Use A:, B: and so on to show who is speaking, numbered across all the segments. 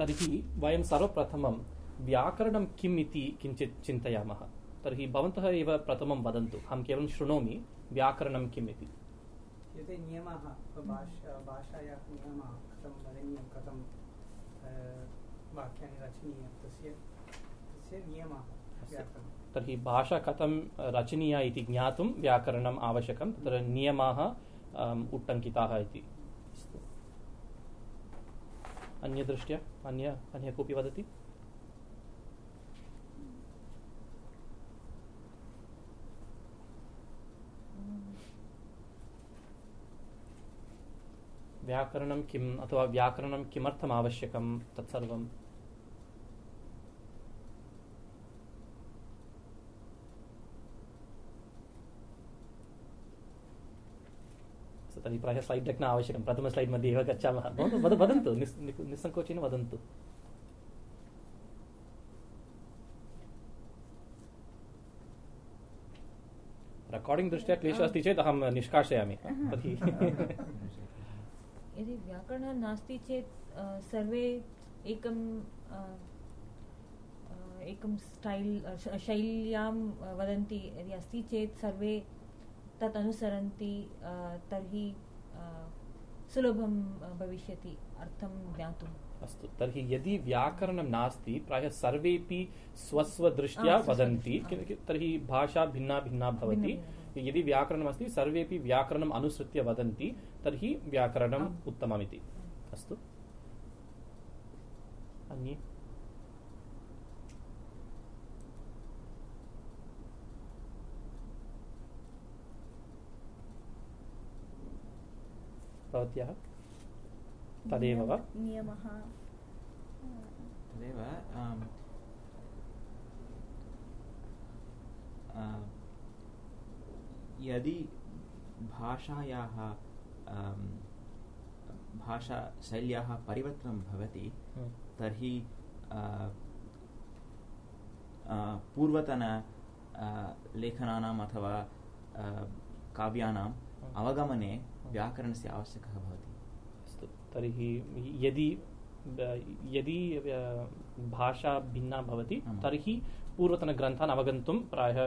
A: तर्हि वयं सर्वप्रथमं व्याकरणं किम् इति किञ्चित् चिन्तयामः। तर्हि भवन्तः एव प्रथमं वदन्तु। अहं केवलं शृणोमि व्याकरणं किम् इति।
B: यते नियमाः भाषा भाषायाः नियमाः कथं वदनीयं कथं वाक्यानि रचनीयं तस्य तस्य नियमाः
A: तर्हि भाषा कथं रचनीया इति ज्ञातुं व्याकरणम् आवश्यकं। तत्र नियमाः उट्टङ्किताः इति। अन्यदृष्ट्या अन्य अन्य कोऽपि वदति? व्याकरणं किम् अथवा व्याकरणं किमर्थम् आवश्यकं तत्सर्वं अस्तु, तर्हि प्रायः स्लैड् डेक् न आवश्यकं प्रथम स्लैड् मध्ये एव गच्छामः भवन्तु वद वदन्तु निस् निस्सङ्कोचेन वदन्तु रेकार्डिङ्ग् दृष्ट्या क्लेशः अस्ति चेत् अहं निष्कासयामि तर्हि
C: यदि व्याकरणं नास्ति चेत् सर्वे एकं एकं स्टैल् शैल्यां वदन्ति। यदि अस्ति चेत् सर्वे तत् अनुसरन्ति तर्हि सुलभं भविष्यति अर्थं ज्ञातुम्।
A: अस्तु तर्हि यदि व्याकरणं नास्ति प्रायः सर्वेपि स्वस्वदृष्ट्या वदन्ति तर्हि भाषा भिन्ना भिन्ना भवति। यदि व्याकरणमस्ति सर्वेपि व्याकरणम् अनुसृत्य वदन्ति तर्हि व्याकरणम् उत्तममिति। अस्तु। अन्ये? भवत्याः तदेव वा
D: नियमः
E: तदेव यदि भाषायाः भाषाशैल्याः परिवर्तनं भवति
A: हम्म।
E: तर्हि पूर्वतन लेखनानाम् अथवा काव्यानाम्
A: हम्म।
E: अवगमने व्याकरणस्य आवश्यकः भवति।
A: अस्तु तर्हि यदि यदि भाषा भिन्ना भवति। तर्हि पूर्वतनग्रन्थान् अवगन्तुं प्रायः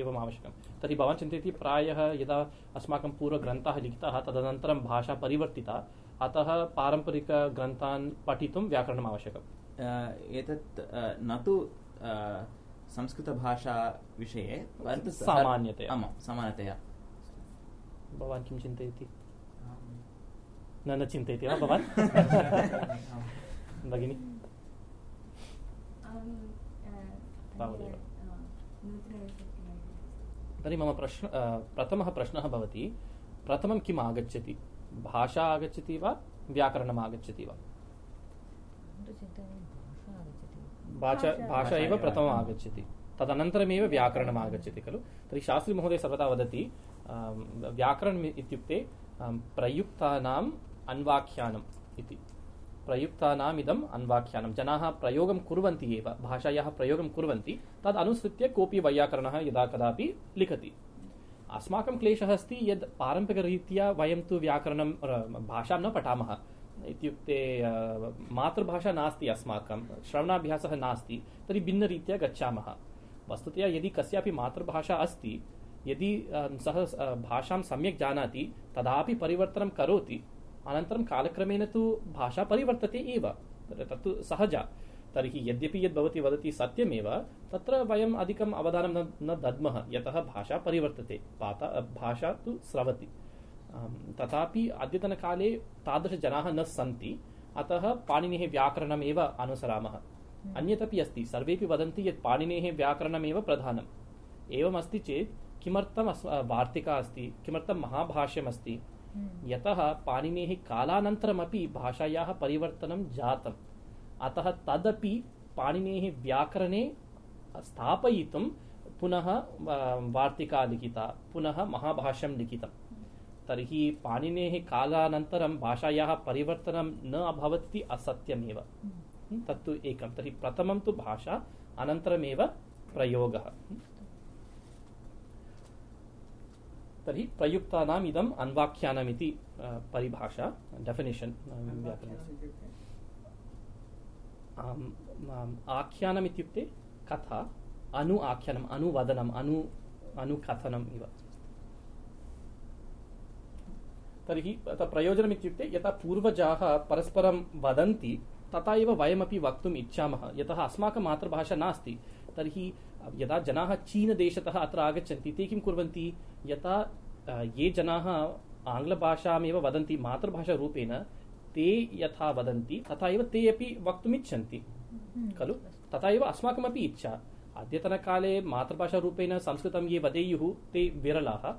A: एवम् आवश्यकं। तर्हि भवान् चिन्तयति प्रायः यदा अस्माकं पूर्वग्रन्थाः लिखिताः तदनन्तरं भाषा परिवर्तिता अतः पारम्परिकग्रन्थान् पठितुं व्याकरणम् आवश्यकम्।
E: एतत् न तु संस्कृतभाषाविषये
A: सामान्यतया।
E: आमां सामान्यतया।
A: भवान् किं चिन्तयति? न न चिन्तयति वा भवान् भगिनि तावदेव तर्हि मम प्रश्न अ, प्रथमः प्रश्नः भवति प्रथमं किम् आगच्छति भाषा आगच्छति वा व्याकरणम् आगच्छति वा
C: अहं तु चिन्तयामि भाषा आगच्छति
A: भाषा
D: भाषा-
A: भाषा एव
E: भाषा
A: प्रथमम्
E: एव।
A: आगच्छति तदनन्तरमेव व्याकरणम् आगच्छति खलु तर्हि शास्त्रीमहोदय सर्वदा वदति आं, व्याकरणम् इत्युक्ते आं, प्रयुक्तानाम् अन्वाख्यानम् इति। प्रयुक्तानाम् इदम् अन्वाख्यानं जनाः प्रयोगं कुर्वन्ति एव, भाषायाः प्रयोगं कुर्वन्ति। तद् कोऽपि वैयाकरणः यदा कदापि लिखति। अस्माकं क्लेशः अस्ति यद् पारम्परिकरीत्या वयं तु व्याकरणं भाषां न पठामः। इत्युक्ते मातृभाषा नास्ति अस्माकं, श्रवणाभ्यासः नास्ति, तर्हि भिन्नरीत्या गच्छामः। वस्तुतः यदि कस्यापि मातृभाषा अस्ति, यदि सः भाषां सम्यक् जानाति, तदापि परिवर्तनं करोति अनन्तरं कालक्रमेण तु भाषा परिवर्तते एव तत्तु सहजा। तर्हि यद्यपि यद्भवती वदति सत्यमेव, तत्र वयम् अधिकम् अवधानं न न दद्मः, यतः भाषा परिवर्तते, पाता, भाषा तु स्रवति। तथापि अद्यतनकाले तादृशजनाः न सन्ति, अतः पाणिनेः व्याकरणमेव अनुसरामः। अन्यदपि अस्ति सर्वेपि वदन्ति यत् पाणिनेः व्याकरणमेव प्रधानम्। एवमस्ति चेत्, किमर्थम् अस्म वार्तिका अस्ति, किमर्थं महाभाष्यमस्ति यतः पाणिनेः कालानन्तरमपि भाषायाः परिवर्तनं जातम्। अतः तदपि पाणिनेः व्याकरणे स्थापयितुं पुनः वार्तिका लिखिता पुनः महाभाष्यं लिखितं तर्हि पाणिनेः कालानन्तरं भाषायाः परिवर्तनं न अभवत् इति असत्यमेव तत्तु एकं। तर्हि प्रथमं तु भाषा अनन्तरमेव प्रयोगः तर्हि प्रयुक्तानाम् इदम् अन्वाख्यानम् इति अ, परिभाषा डेफिनेशन् आख्यानम् इत्युक्ते कथा अनु आख्यानम् अनुवदनम् अनु अनुकथनम् इव। तर्हि प्रयोजनम् इत्युक्ते यथा पूर्वजाः परस्परं वदन्ति तथा एव वयमपि वक्तुम् इच्छामः। यतः अस्माकं मातृभाषा नास्ति। तर्हि यदा जनाः चीनदेशतः अत्र आगच्छन्ति ते किं कुर्वन्ति? यथा ये जनाः आङ्ग्लभाषामेव वदन्ति मातृभाषारूपेण ते यथा वदन्ति तथा एव ते अपि वक्तुमिच्छन्ति। खलु? तथा एव अस्माकमपि इच्छा। अद्यतनकाले मातृभाषारूपेण संस्कृतं ये वदेयुः ते विरलाः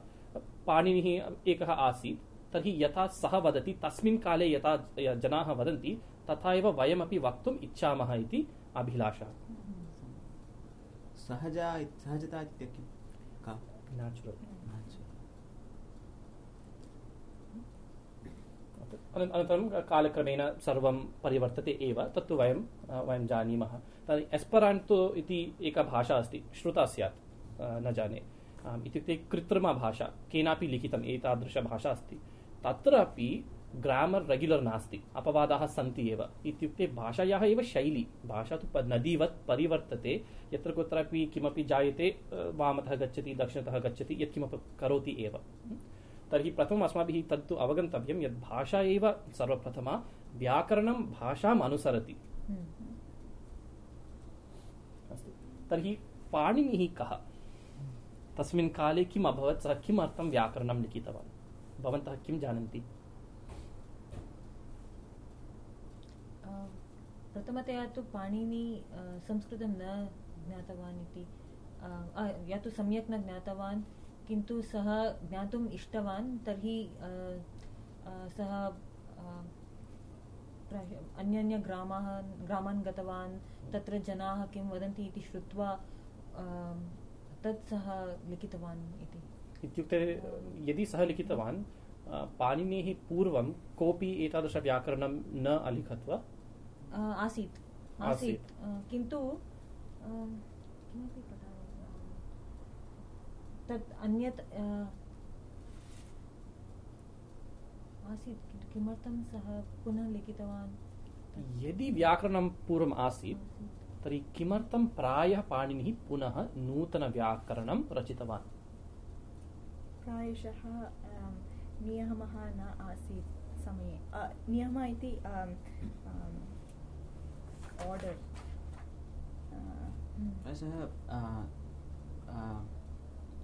A: पाणिनिः एकः आसीत्। तर्हि यथा सः वदति तस्मिन् काले यथा जनाः वदन्ति तथा एव वयमपि वक्तुम् इच्छामः इति अभिलाषा।
E: सहजा सहजता इत्युक्ते किं? का
A: अनन्तरं कालक्रमेण सर्वं परिवर्तते एव, तत्तु वयं वयं जानीमः। एस्पराण्टो इति एका भाषा अस्ति, श्रुता स्यात् न जाने। इत्युक्ते कृत्रिमा भाषा, केनापि लिखितम् एतादृशभाषा अस्ति। तत्र अपि ग्रामर् रेग्युलर् नास्ति, अपवादाः सन्ति एव। इत्युक्ते भाषायाः एव शैली, भाषा तु नदीवत् परिवर्तते, यत्र कुत्रापि किमपि जायते वामतः गच्छति, दक्षिणतः गच्छति, यत्किमपि करोति एव। तर्हि प्रथमम् अस्माभिः तत्तु अवगन्तव्यं यत् भाषा एव सर्वप्रथमा व्याकरणं भाषाम् अनुसरति। अस्तु। तर्हि पाणिनिः कः? तस्मिन् काले किम् अभवत्? सः किमर्थं व्याकरणं लिखितवान्? भवन्तः किं जानन्ति?
C: प्रथमतया तु पाणिनि संस्कृतं न ज्ञातवान् इति। या तु सम्यक् न ज्ञातवान्। किन्तु सः ज्ञातुम् इष्टवान् तर्हि सः अन्यान्यग्रामाः ग्रामान् गतवान् तत्र जनाः किं वदन्ति इति श्रुत्वा तत् सः लिखितवान् इति।
A: इत्युक्ते यदि सः लिखितवान् पाणिनेः पूर्वं कोऽपि एतादृशव्याकरणं न अलिखत् वा?
C: आसीत्।
A: आसीत्।
C: किन्तु किमपि तत् अन्यत् आसीत् किन्तु किमर्थं सः पुनः लिखितवान्
A: यदि व्याकरणं पूर्वम् आसीत्। तर्हि किमर्थं प्रायः पाणिनिः पुनः नूतनव्याकरणं रचितवान्
D: प्रायशः नियमः न आसीत् समये नियमः इति आर्डर्।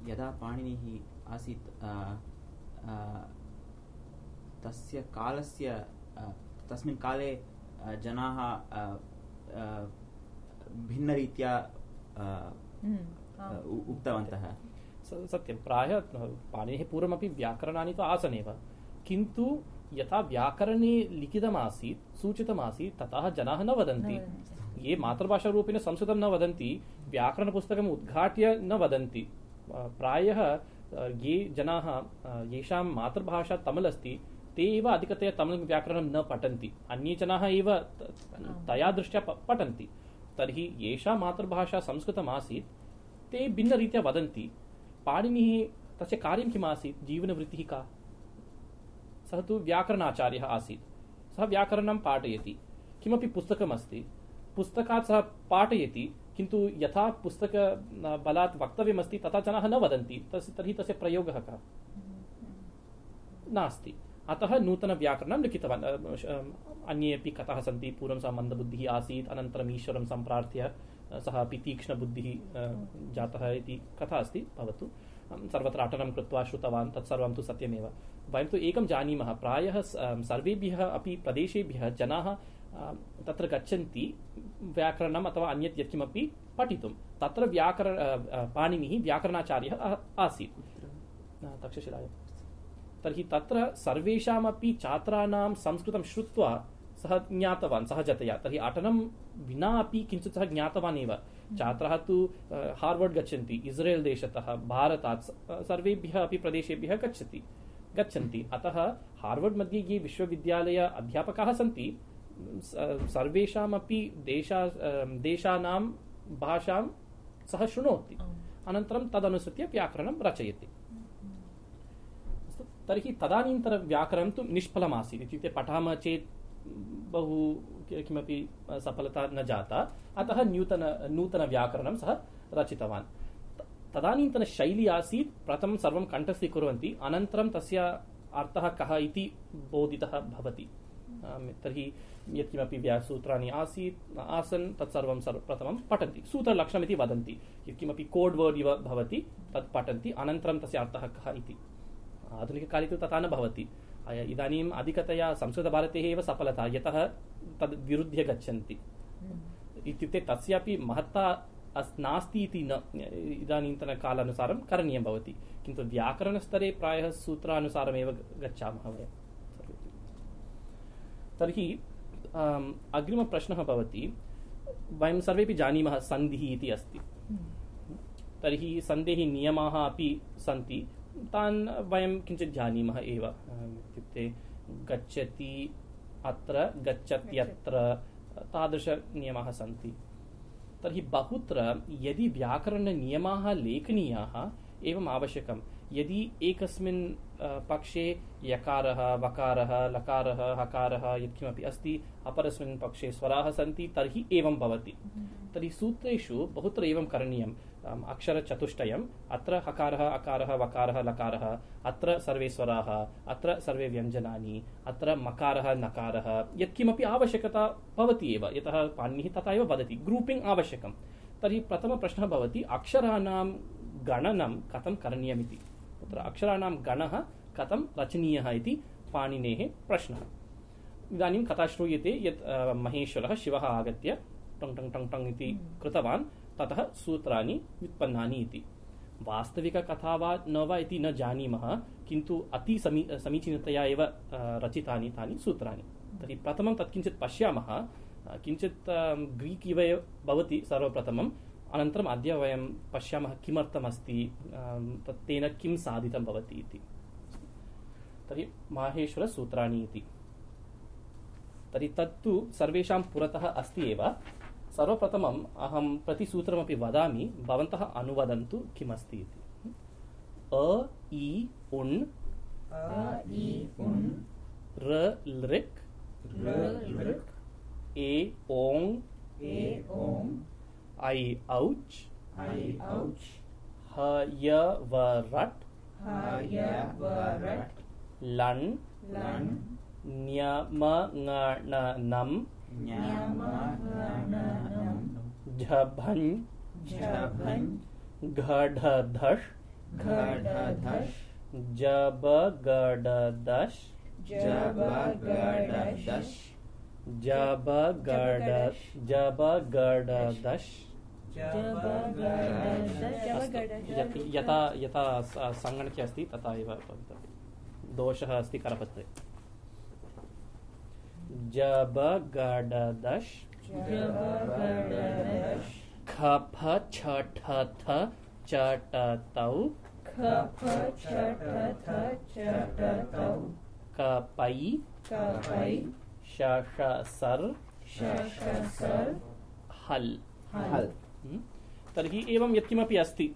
E: यदा पाणिनिः आसीत् तस्य कालस्य तस्मिन् काले जनाः भिन्नरीत्या
C: हम्म,
E: उक्तवन्तः।
A: सत्यं प्रायः पाणिनिः पूर्वमपि व्याकरणानि तु आसनेव। किन्तु यथा व्याकरणे लिखितमासीत् सूचितमासीत् ततः जनाः न वदन्ति। ये मातृभाषारूपेण संस्कृतं न वदन्ति व्याकरणपुस्तकम् उद्घाट्य न वदन्ति। प्रायः ये जनाः येषां मातृभाषा तमिळ् अस्ति ते एव अधिकतया तमिळ् व्याकरणं न पठन्ति। अन्ये जनाः एव तया दृष्ट्या पठन्ति। तर्हि येषां मातृभाषा संस्कृतमासीत्, ते भिन्नरीत्या वदन्ति। पाणिनिः तस्य कार्यं किम् आसीत् जीवनवृत्तिः का? सः तु व्याकरणाचार्यः आसीत्। सः व्याकरणं पाठयति। किमपि पुस्तकमस्ति? पुस्तकात् सः पाठयति। किन्तु यथा पुस्तक बलात् वक्तव्यमस्ति, तथा जनाः न वदन्ति तस्य तर्हि तस्य प्रयोगः कः? नास्ति। अतः नूतनव्याकरणं लिखितवान्। अन्ये अपि कथाः सन्ति, पूर्वं सः मन्दबुद्धिः आसीत्, अनन्तरम् ईश्वरं सम्प्रार्थ्य सः अपि तीक्ष्णबुद्धिः जातः इति कथा अस्ति, भवतु। सर्वत्र अटनं कृत्वा श्रुतवान्, तत्सर्वं तु सत्यमेव। वयं तु एकं जानीमः, प्रायः सर्वेभ्यः अपि प्रदेशेभ्यः जनाः तत्र गच्छन्ति व्याकरणम् अथवा अन्यत् यत्किमपि पठितुं। तत्र व्याकरण अ, पाणिनिः व्याकरणाचार्यः आसीत्। तक्षशिलायां। तर्हि तत्र सर्वेषामपि छात्राणां संस्कृतं श्रुत्वा सः ज्ञातवान् सहजतया तर्हि अटनं विना अपि किञ्चित् सः ज्ञातवान् एव। छात्राः तु हार्वर्ड् गच्छन्ति इस्रेल् देशतः भारतात् सर्वेभ्यः अपि प्रदेशेभ्यः गच्छति गच्छन्ति। अतः हार्वर्ड् मध्ये ये विश्वविद्यालय अध्यापकाः सन्ति सर्वेषामपि देशा अ, देशानां भाषां सः शृणोति। अनन्तरं तदनुसृत्य व्याकरणं रचयति। तर्हि तदानीन्तनव्याकरणं तु निष्फलमासीत् इत्युक्ते पठामः चेत् बहु किमपि सफलता न जाता। अतः नूतन नूतनव्याकरणं सः रचितवान्। तदानीन्तनशैली आसीत् प्रथमं सर्वं कण्ठस्थीकुर्वन्ति अनन्तरं तस्य अर्थः कः इति बोधितः भवति। तर्हि यत्किमपि व्यासूत्राणि आसीत्, आसन्, तत्सर्वं सर्व प्रथमं पठन्ति। सूत्रलक्षणमिति वदन्ति। यत्किमपि कोड् वर्ड् इव भवति, तत् पठन्ति। अनन्तरं तस्य अर्थः कः इति। आधुनिककाले तु तथा न भवति। इदानीम् अधिकतया संस्कृतभारतेः एव सफलता। यतः तद् विरुध्य गच्छन्ति। इत्युक्ते तस्यापि महत्ता अस्, नास्ति इति न, इदानीन्तनकालानुसारं करणीयं भवति। किन्तु व्याकरणस्तरे प्रायः सूत्रानुसारमेव गच्छामः वयं सर्वेपि तर्हि आम्, अग्रिमप्रश्नः भवति वयं सर्वेपि जानीमः सन्धिः इति अस्ति। तर्हि सन्धेः नियमाः अपि सन्ति। तान् वयं किञ्चित् जानीमः एव। इत्युक्ते गच्छति अत्र गच्छत्यत्र तादृशनियमाः सन्ति। तर्हि बहुत्र यदि व्याकरणनियमाः लेखनीयाः एवम् आवश्यकं यदि एकस्मिन् पक्षे यकारः वकारः लकारः हकारः यत्किमपि अस्ति अपरस्मिन् पक्षे स्वराः सन्ति तर्हि एवं भवति। तर्हि सूत्रेषु बहुत्र एवं करणीयम्। अक्षरचतुष्टयम् अत्र हकारः अकारः वकारः लकारः अत्र सर्वे स्वराः अत्र सर्वे व्यञ्जनानि अत्र मकारः नकारः यत्किमपि आवश्यकता भवति एव। यतः पाणिनिः तथा एव वदति। ग्रूपिङ्ग् आवश्यकं तर्हि प्रथमप्रश्नः भवति अक्षराणां गणनं कथं करणीयमिति तत्र अक्षराणां गणः कथं रचनीयः इति पाणिनेः प्रश्नः। इदानीं कथा श्रूयते यत् महेश्वरः शिवः आगत्य टङ् टङ् टङ् टङ् इति कृतवान् ततः सूत्राणि व्युत्पन्नानि इति। वास्तविककथा वा न वा इति न जानीमः किन्तु अति समी समीचीनतया एव रचितानि तानि सूत्राणि। तर्हि प्रथमं तत् किञ्चित् पश्यामः किञ्चित् ग्रीक् इव भवति सर्वप्रथमम् अनन्तरम् अद्य वयं पश्यामः किमर्थमस्ति तत् तेन किं साधितं भवति इति। तर्हि माहेश्वरसूत्राणि इति। तर्हि तत्तु सर्वेषां पुरतः अस्ति एव। सर्वप्रथमम् अहं प्रतिसूत्रमपि वदामि भवन्तः अनुवदन्तु किमस्ति इति। अ इ उण्
B: अ
A: र लृक्। ए ओङ्।
D: ए ओम्
A: ऐ औच्।
D: ऐ औच्।
A: ह य व रट्
D: ह य व रट्
A: लण्
D: लण्
A: न्यम ङ ण नम्
D: न्यम गणनम्
A: झभञ्
D: झभञ्
A: घढधष्
D: घढधष्
A: जब गडदश
D: जब गडदश
A: यथा यथा सङ्गणके अस्ति तथा एव भवितव्यं दोषः अस्ति करपत्रे। जब गडदश
D: जब गडदश
A: खफ छठ थ चटतौ। कपै। शशसर्। हल्।
D: हल्।
A: तर्हि एवं यत्किमपि अस्ति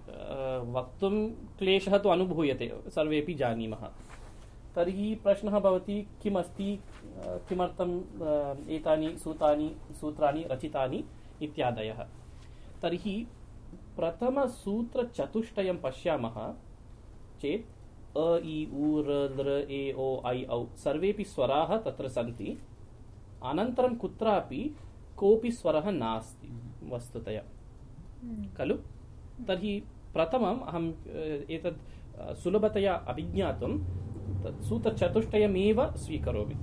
A: वक्तुं क्लेशः तु अनुभूयते सर्वेपि जानीमः। तर्हि प्रश्नः भवति किमस्ति किमर्थम् एतानि सूतानि सूत्राणि रचितानि इत्यादयः। तर्हि प्रथमसूत्रचतुष्टयं पश्यामः चेत् अ इ उ र लृ ए ओ ऐ औ सर्वेपि स्वराः तत्र सन्ति। अनन्तरं कुत्रापि कोऽपि स्वरः नास्ति वस्तुतया। खलु? तर्हि प्रथमम् अहम् एतत् सुलभतया अभिज्ञातुं तत् सूत्रचतुष्टयमेव स्वीकरोमि।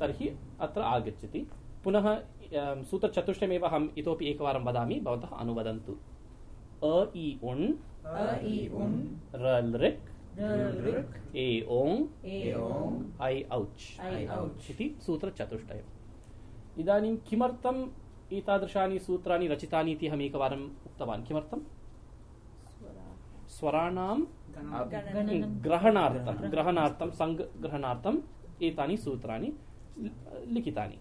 A: तर्हि अत्र आगच्छति। पुनः अ, सूत्रचतुष्टयमेव अहम् इतोपि एकवारं वदामि भवन्तः अनुवदन्तु। अ इ उण्
D: इ उन्।
A: र लृक्
D: र लृक्
A: ए ओङ्। ऐ औच्। इति सूत्रचतुष्टयम्। इदानीं किमर्थम् एतादृशानि सूत्राणि रचितानि इति अहम् एकवारम् उक्तवान्। किमर्थं स्वराणां ग्रहणार्थं। ग्रहणार्थं सङ्ग्रहणार्थम् एतानि सूत्राणि लिखितानि।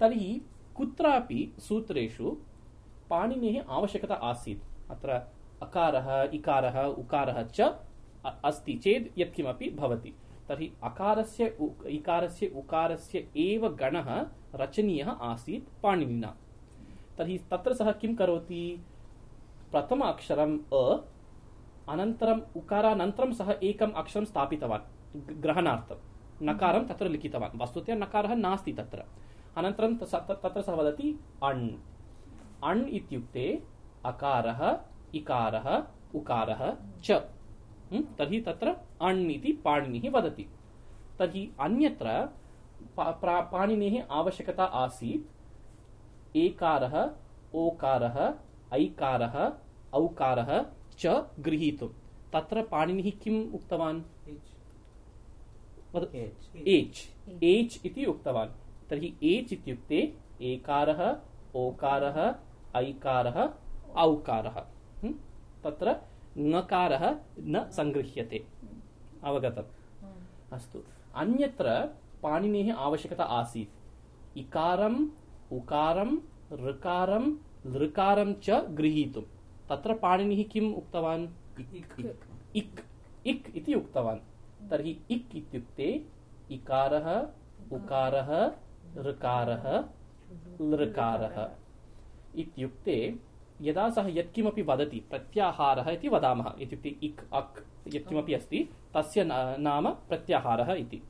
A: तर्हि कुत्रापि सूत्रेषु पाणिनेः आवश्यकता आसीत्। अत्र अकारः इकारः उकारः च अस्ति चेत् यत्किमपि भवति। तर्हि अकारस्य इकारस्य उकारस्य एव गणः रचनीयः आसीत् पाणिनिना। तर्हि तत्र सः किं करोति? प्रथम अक्षरम् अ अनन्तरम् उकारानन्तरं सः एकम् अक्षरं स्थापितवान् ग्रहणार्थं। नकारं तत्र लिखितवान्। वस्तुतः नकारः नास्ति तत्र। अनन्तरं तत्र सः वदति अण्। अण् इत्युक्ते अकारः इकारः उकारः च। हं? तर्हि तत्र अण् इति पाणिनिः वदति। तर्हि अन्यत्र पा- पाणिनेः आवश्यकता आसीत्। एकारः ओकारः ऐकारः औकारः च गृहीतुं तत्र पाणिनिः किम् उक्तवान्?
B: एच्
E: एच्
A: इति उक्तवान्। तर्हि एच् इत्युक्ते एकारः ओकारः ऐकारः औकारः। तत्र ङकारः न सङ्गृह्यते। अवगतम्। अस्तु। अन्यत्र पाणिनेः आवश्यकता आसीत्। इकारम् उकारं ऋकारं लृकारं च गृहीतुं। तत्र पाणिनिः किम् उक्तवान्?
E: इक्।
A: इक्। इक्। इति उक्तवान्। तर्हि इक् इत्युक्ते इकारः उकारः ऋकारः लृकारः इत्युक्ते यदा सः यत्किमपि वदति प्रत्याहारः इति वदामः। इत्युक्ते इक् अक् यत्किमपि अस्ति तस्य नाम प्रत्याहारः इति।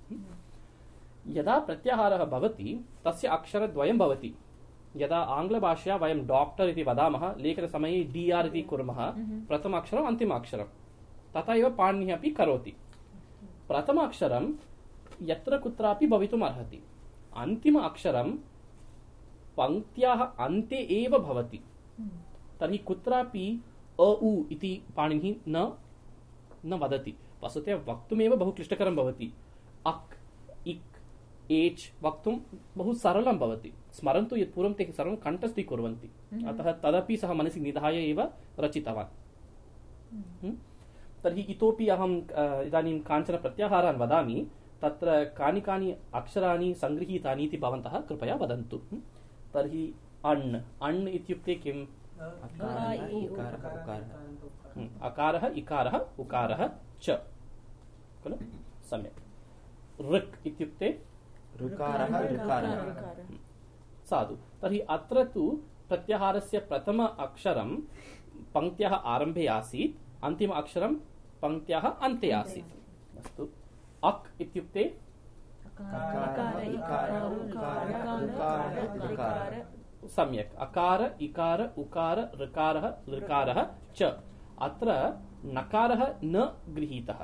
A: यदा प्रत्याहारः भवति तस्य अक्षरद्वयं भवति। यदा आङ्ग्लभाषया वयं डाक्टर् इति वदामः लेखनसमये डि आर् इति कुर्मः प्रथम अक्षरम् अन्तिम अक्षरं तथा एव पाणिनिः अपि करोति। प्रथम अक्षरं यत्र कुत्रापि भवितुम् अर्हति। अन्तिम अक्षरं पङ्क्त्याः अन्ते एव भवति। तर्हि कुत्रापि अ उ इति पाणिनिः न न वदति। वस्तुतः वक्तुमेव बहु क्लिष्टकरं भवति। अक् इक् एच् वक्तुं बहु सरलं भवति। स्मरन्तु यत् पूर्वं ते सर्वं कण्ठस्थीकुर्वन्ति अतः तदपि सः मनसि निधाय एव रचितवान्। हं? तर्हि इतोपि अहं अ, इदानीं काञ्चन प्रत्याहारान् वदामि। तत्र कानि कानि अक्षराणि सङ्गृहीतानि इति भवन्तः कृपया वदन्तु। हं? तर्हि अण्। अण् इत्युक्ते किम्?
E: अकारः इकारः उकारः
A: अकारः इकारः उकारः च। खलु? सम्यक्। ऋक् इत्युक्ते
E: ऋकारः ऋकारः
A: साधु तर्हि अत्र तु प्रत्याहारस्य प्रथम अक्षरं पङ्क्त्याः आरम्भे आसीत् अन्तिम अक्षरं पङ्क्त्याः अन्ते आसीत्। अस्तु। अक् इत्युक्ते?
E: अकारः इकारः उकारः ऋकारः। ऋकारः
A: सम्यक्। अकार इकार उकार ऋकारः लृकारः च। अत्र नकारः न गृहीतः।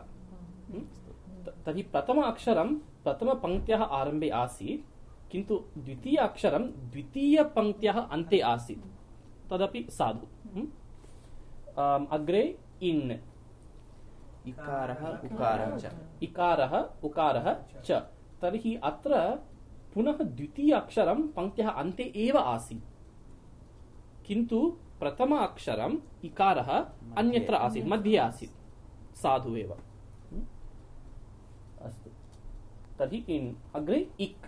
A: तर्हि प्रथम अक्षरं प्रथमपङ्क्त्याः आरम्भे आसीत् किन्तु द्वितीय अक्षरं द्वितीयपङ्क्त्याः अन्ते आसीत्। तदपि साधु। अग्रे इन्।
E: इकारः उकारः च।
A: इकारः उकारः च। तर्हि अत्र पुनः द्वितीय अक्षरं पङ्क्त्याः अन्ते एव आसीत्। किन्तु प्रथम अक्षरम् इकारः अन्यत्र आसीत् मध्ये आसीत्। साधु एव हं? अस्तु तर्हि इन् अग्रे इक्।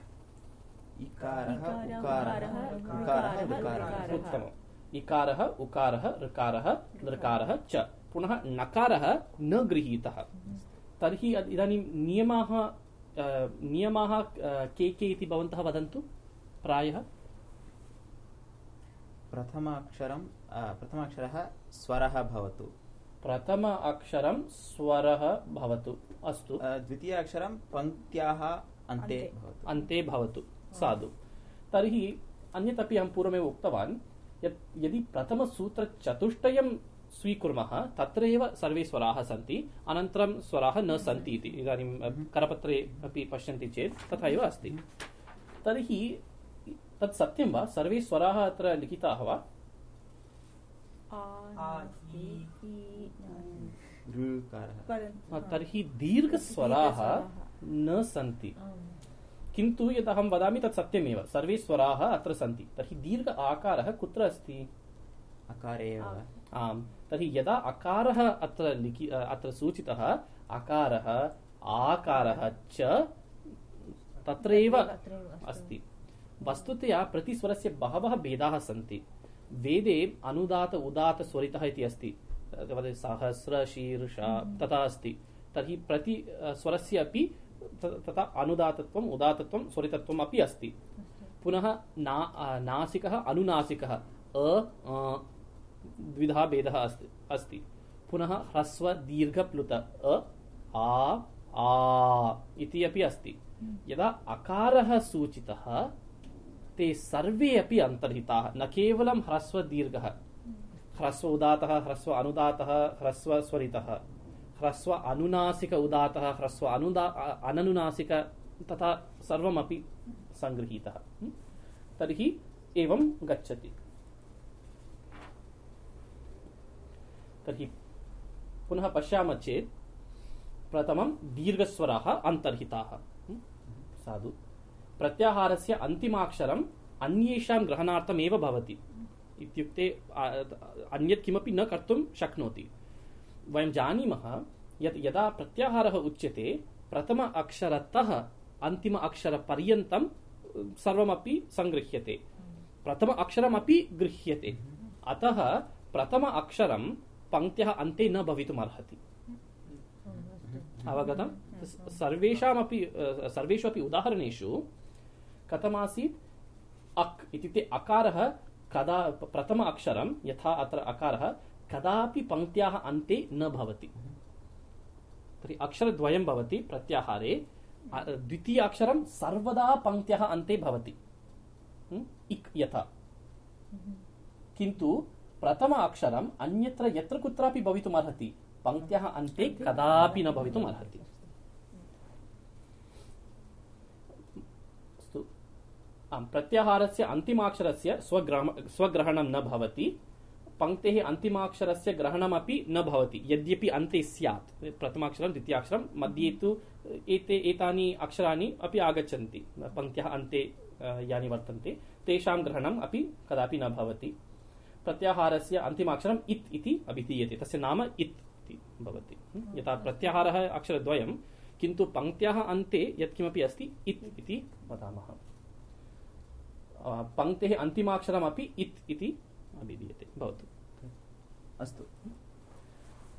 A: उत्तमम्। इकारः उकारः ऋकारः लृकारः च। पुनः नकारः न गृहीतः। तर्हि इदानीं नियमाः नियमाः के के इति भवन्तः वदन्तु? प्रायः।
E: प्रथम अक्षरं अ, प्रथमाक्षरः स्वरः भवतु।
A: प्रथम अक्षरं स्वरः भवतु। अस्तु।
E: द्वितीय अक्षरं पङ्क्त्याः अन्ते
D: अन्ते।
E: भवतु।
A: साधु। तर्हि अन्यत् अपि अहं पूर्वमेव उक्तवान् यत् यदि प्रथमसूत्रचतुष्टयं स्वीकुर्मः तत्र एव सर्वे स्वराः सन्ति अनन्तरं स्वराः न सन्ति इति। इदानीं करपत्रे अपि पश्यन्ति चेत् तथा एव अस्ति। तर्हि तत् सत्यं वा? सर्वे स्वराः अत्र लिखिताः वा?
B: आ, इ,
E: ऋकारः
A: तर्हि दीर्घस्वराः न सन्ति। किन्तु यत् अहं वदामि तत् सत्यमेव सर्वे स्वराः अत्र सन्ति। तर्हि दीर्घ आकारः कुत्र अस्ति?
E: अकारे एव।
A: आम्। तर्हि यदा अकारः अत्र लिखि अत्र सूचितः अकारः आकारः च तत्रैव।
C: अस्ति।
A: वस्तुतया प्रतिस्वरस्य बहवः भेदाः सन्ति। वेदे अनुदात उदात स्वरितः इति अस्ति। वदति सहस्र तथा अस्ति तर्हि प्रति स्वरस्य अपि तथा अनुदातत्वम् उदातत्वं स्वरितत्वम् अपि अस्ति। पुनः ना नासिकः अनुनासिकः अ द्विधा भेदः अस्ति अस्ति। पुनः ह्रस्व दीर्घप्लुत अ आ आ इति अपि अस्ति। यदा अकारः सूचितः ते सर्वे अपि अन्तर्हिताः न केवलं ह्रस्व दीर्घः। ह्रस्व उदातः, ह्रस्व अनुदातः, ह्रस्व स्वरितः। ह्रस्व अनुनासिक उदातः, ह्रस्व अनुदा, अननुनासिक तथा सर्वमपि सङ्गृहीतः? तर्हि एवं गच्छति। तर्हि पुनः पश्यामः चेत् प्रथमं दीर्घस्वराः अन्तर्हिताः? साधु। प्रत्याहारस्य अन्तिमाक्षरम् अन्येषां ग्रहणार्थमेव भवति। इत्युक्ते अन्यत् किमपि न कर्तुं शक्नोति। वयं जानीमः, यत् यदा प्रत्याहारः उच्यते, प्रथम अक्षरतः अन्तिम अक्षरपर्यन्तं सर्वमपि सङ्गृह्यते प्रथम अक्षरमपि गृह्यते। अतः प्रथम अक्षरं पङ्क्त्याः अन्ते न भवितुमर्हति। अवगतं? स- सर्वेषामपि सर्वेषु अपि उदाहरणेषु कथमासीत् अक् इत्युक्ते अकारः कदा प्रथम अक्षरं यथा अत्र अकारः, कदापि पङ्क्त्याः अन्ते न भवति। तर्हि अक्षरद्वयं भवति प्रत्याहारे। द्वितीय अक्षरं सर्वदा पङ्क्त्याः अन्ते भवति? इक् यथा। किन्तु प्रथम अक्षरम् अन्यत्र यत्र कुत्रापि भवितुमर्हति, पङ्क्त्याः अन्ते कदापि न भवितुमर्हति अस्तु आम् प्रत्याहारस्य अन्तिमाक्षरस्य स्वग्रह स्वग्रहणं न भवति, पङ्क्तेः अन्तिमाक्षरस्य ग्रहणमपि न भवति, यद्यपि अन्ते स्यात्। प्रथमाक्षरं, द्वितीयाक्षरं, मध्ये तु एते, एतानि अक्षराणि अपि आगच्छन्ति, पङ्क्त्याः अन्ते यानि वर्तन्ते, तेषां ग्रहणम् अपि कदापि न भवति। प्रत्याहारस्य अन्तिमाक्षरम् इत् इति अभिधीयते, तस्य नाम इत् इति भवति। यथा प्रत्याहारः अक्षरद्वयं, किन्तु पङ्क्त्याः अन्ते यत्किमपि अस्ति, इत् इति वदामः। पङ्क्तेः अन्तिमाक्षरमपि इत् इति अभिधीयते। भवतु।
E: अस्तु।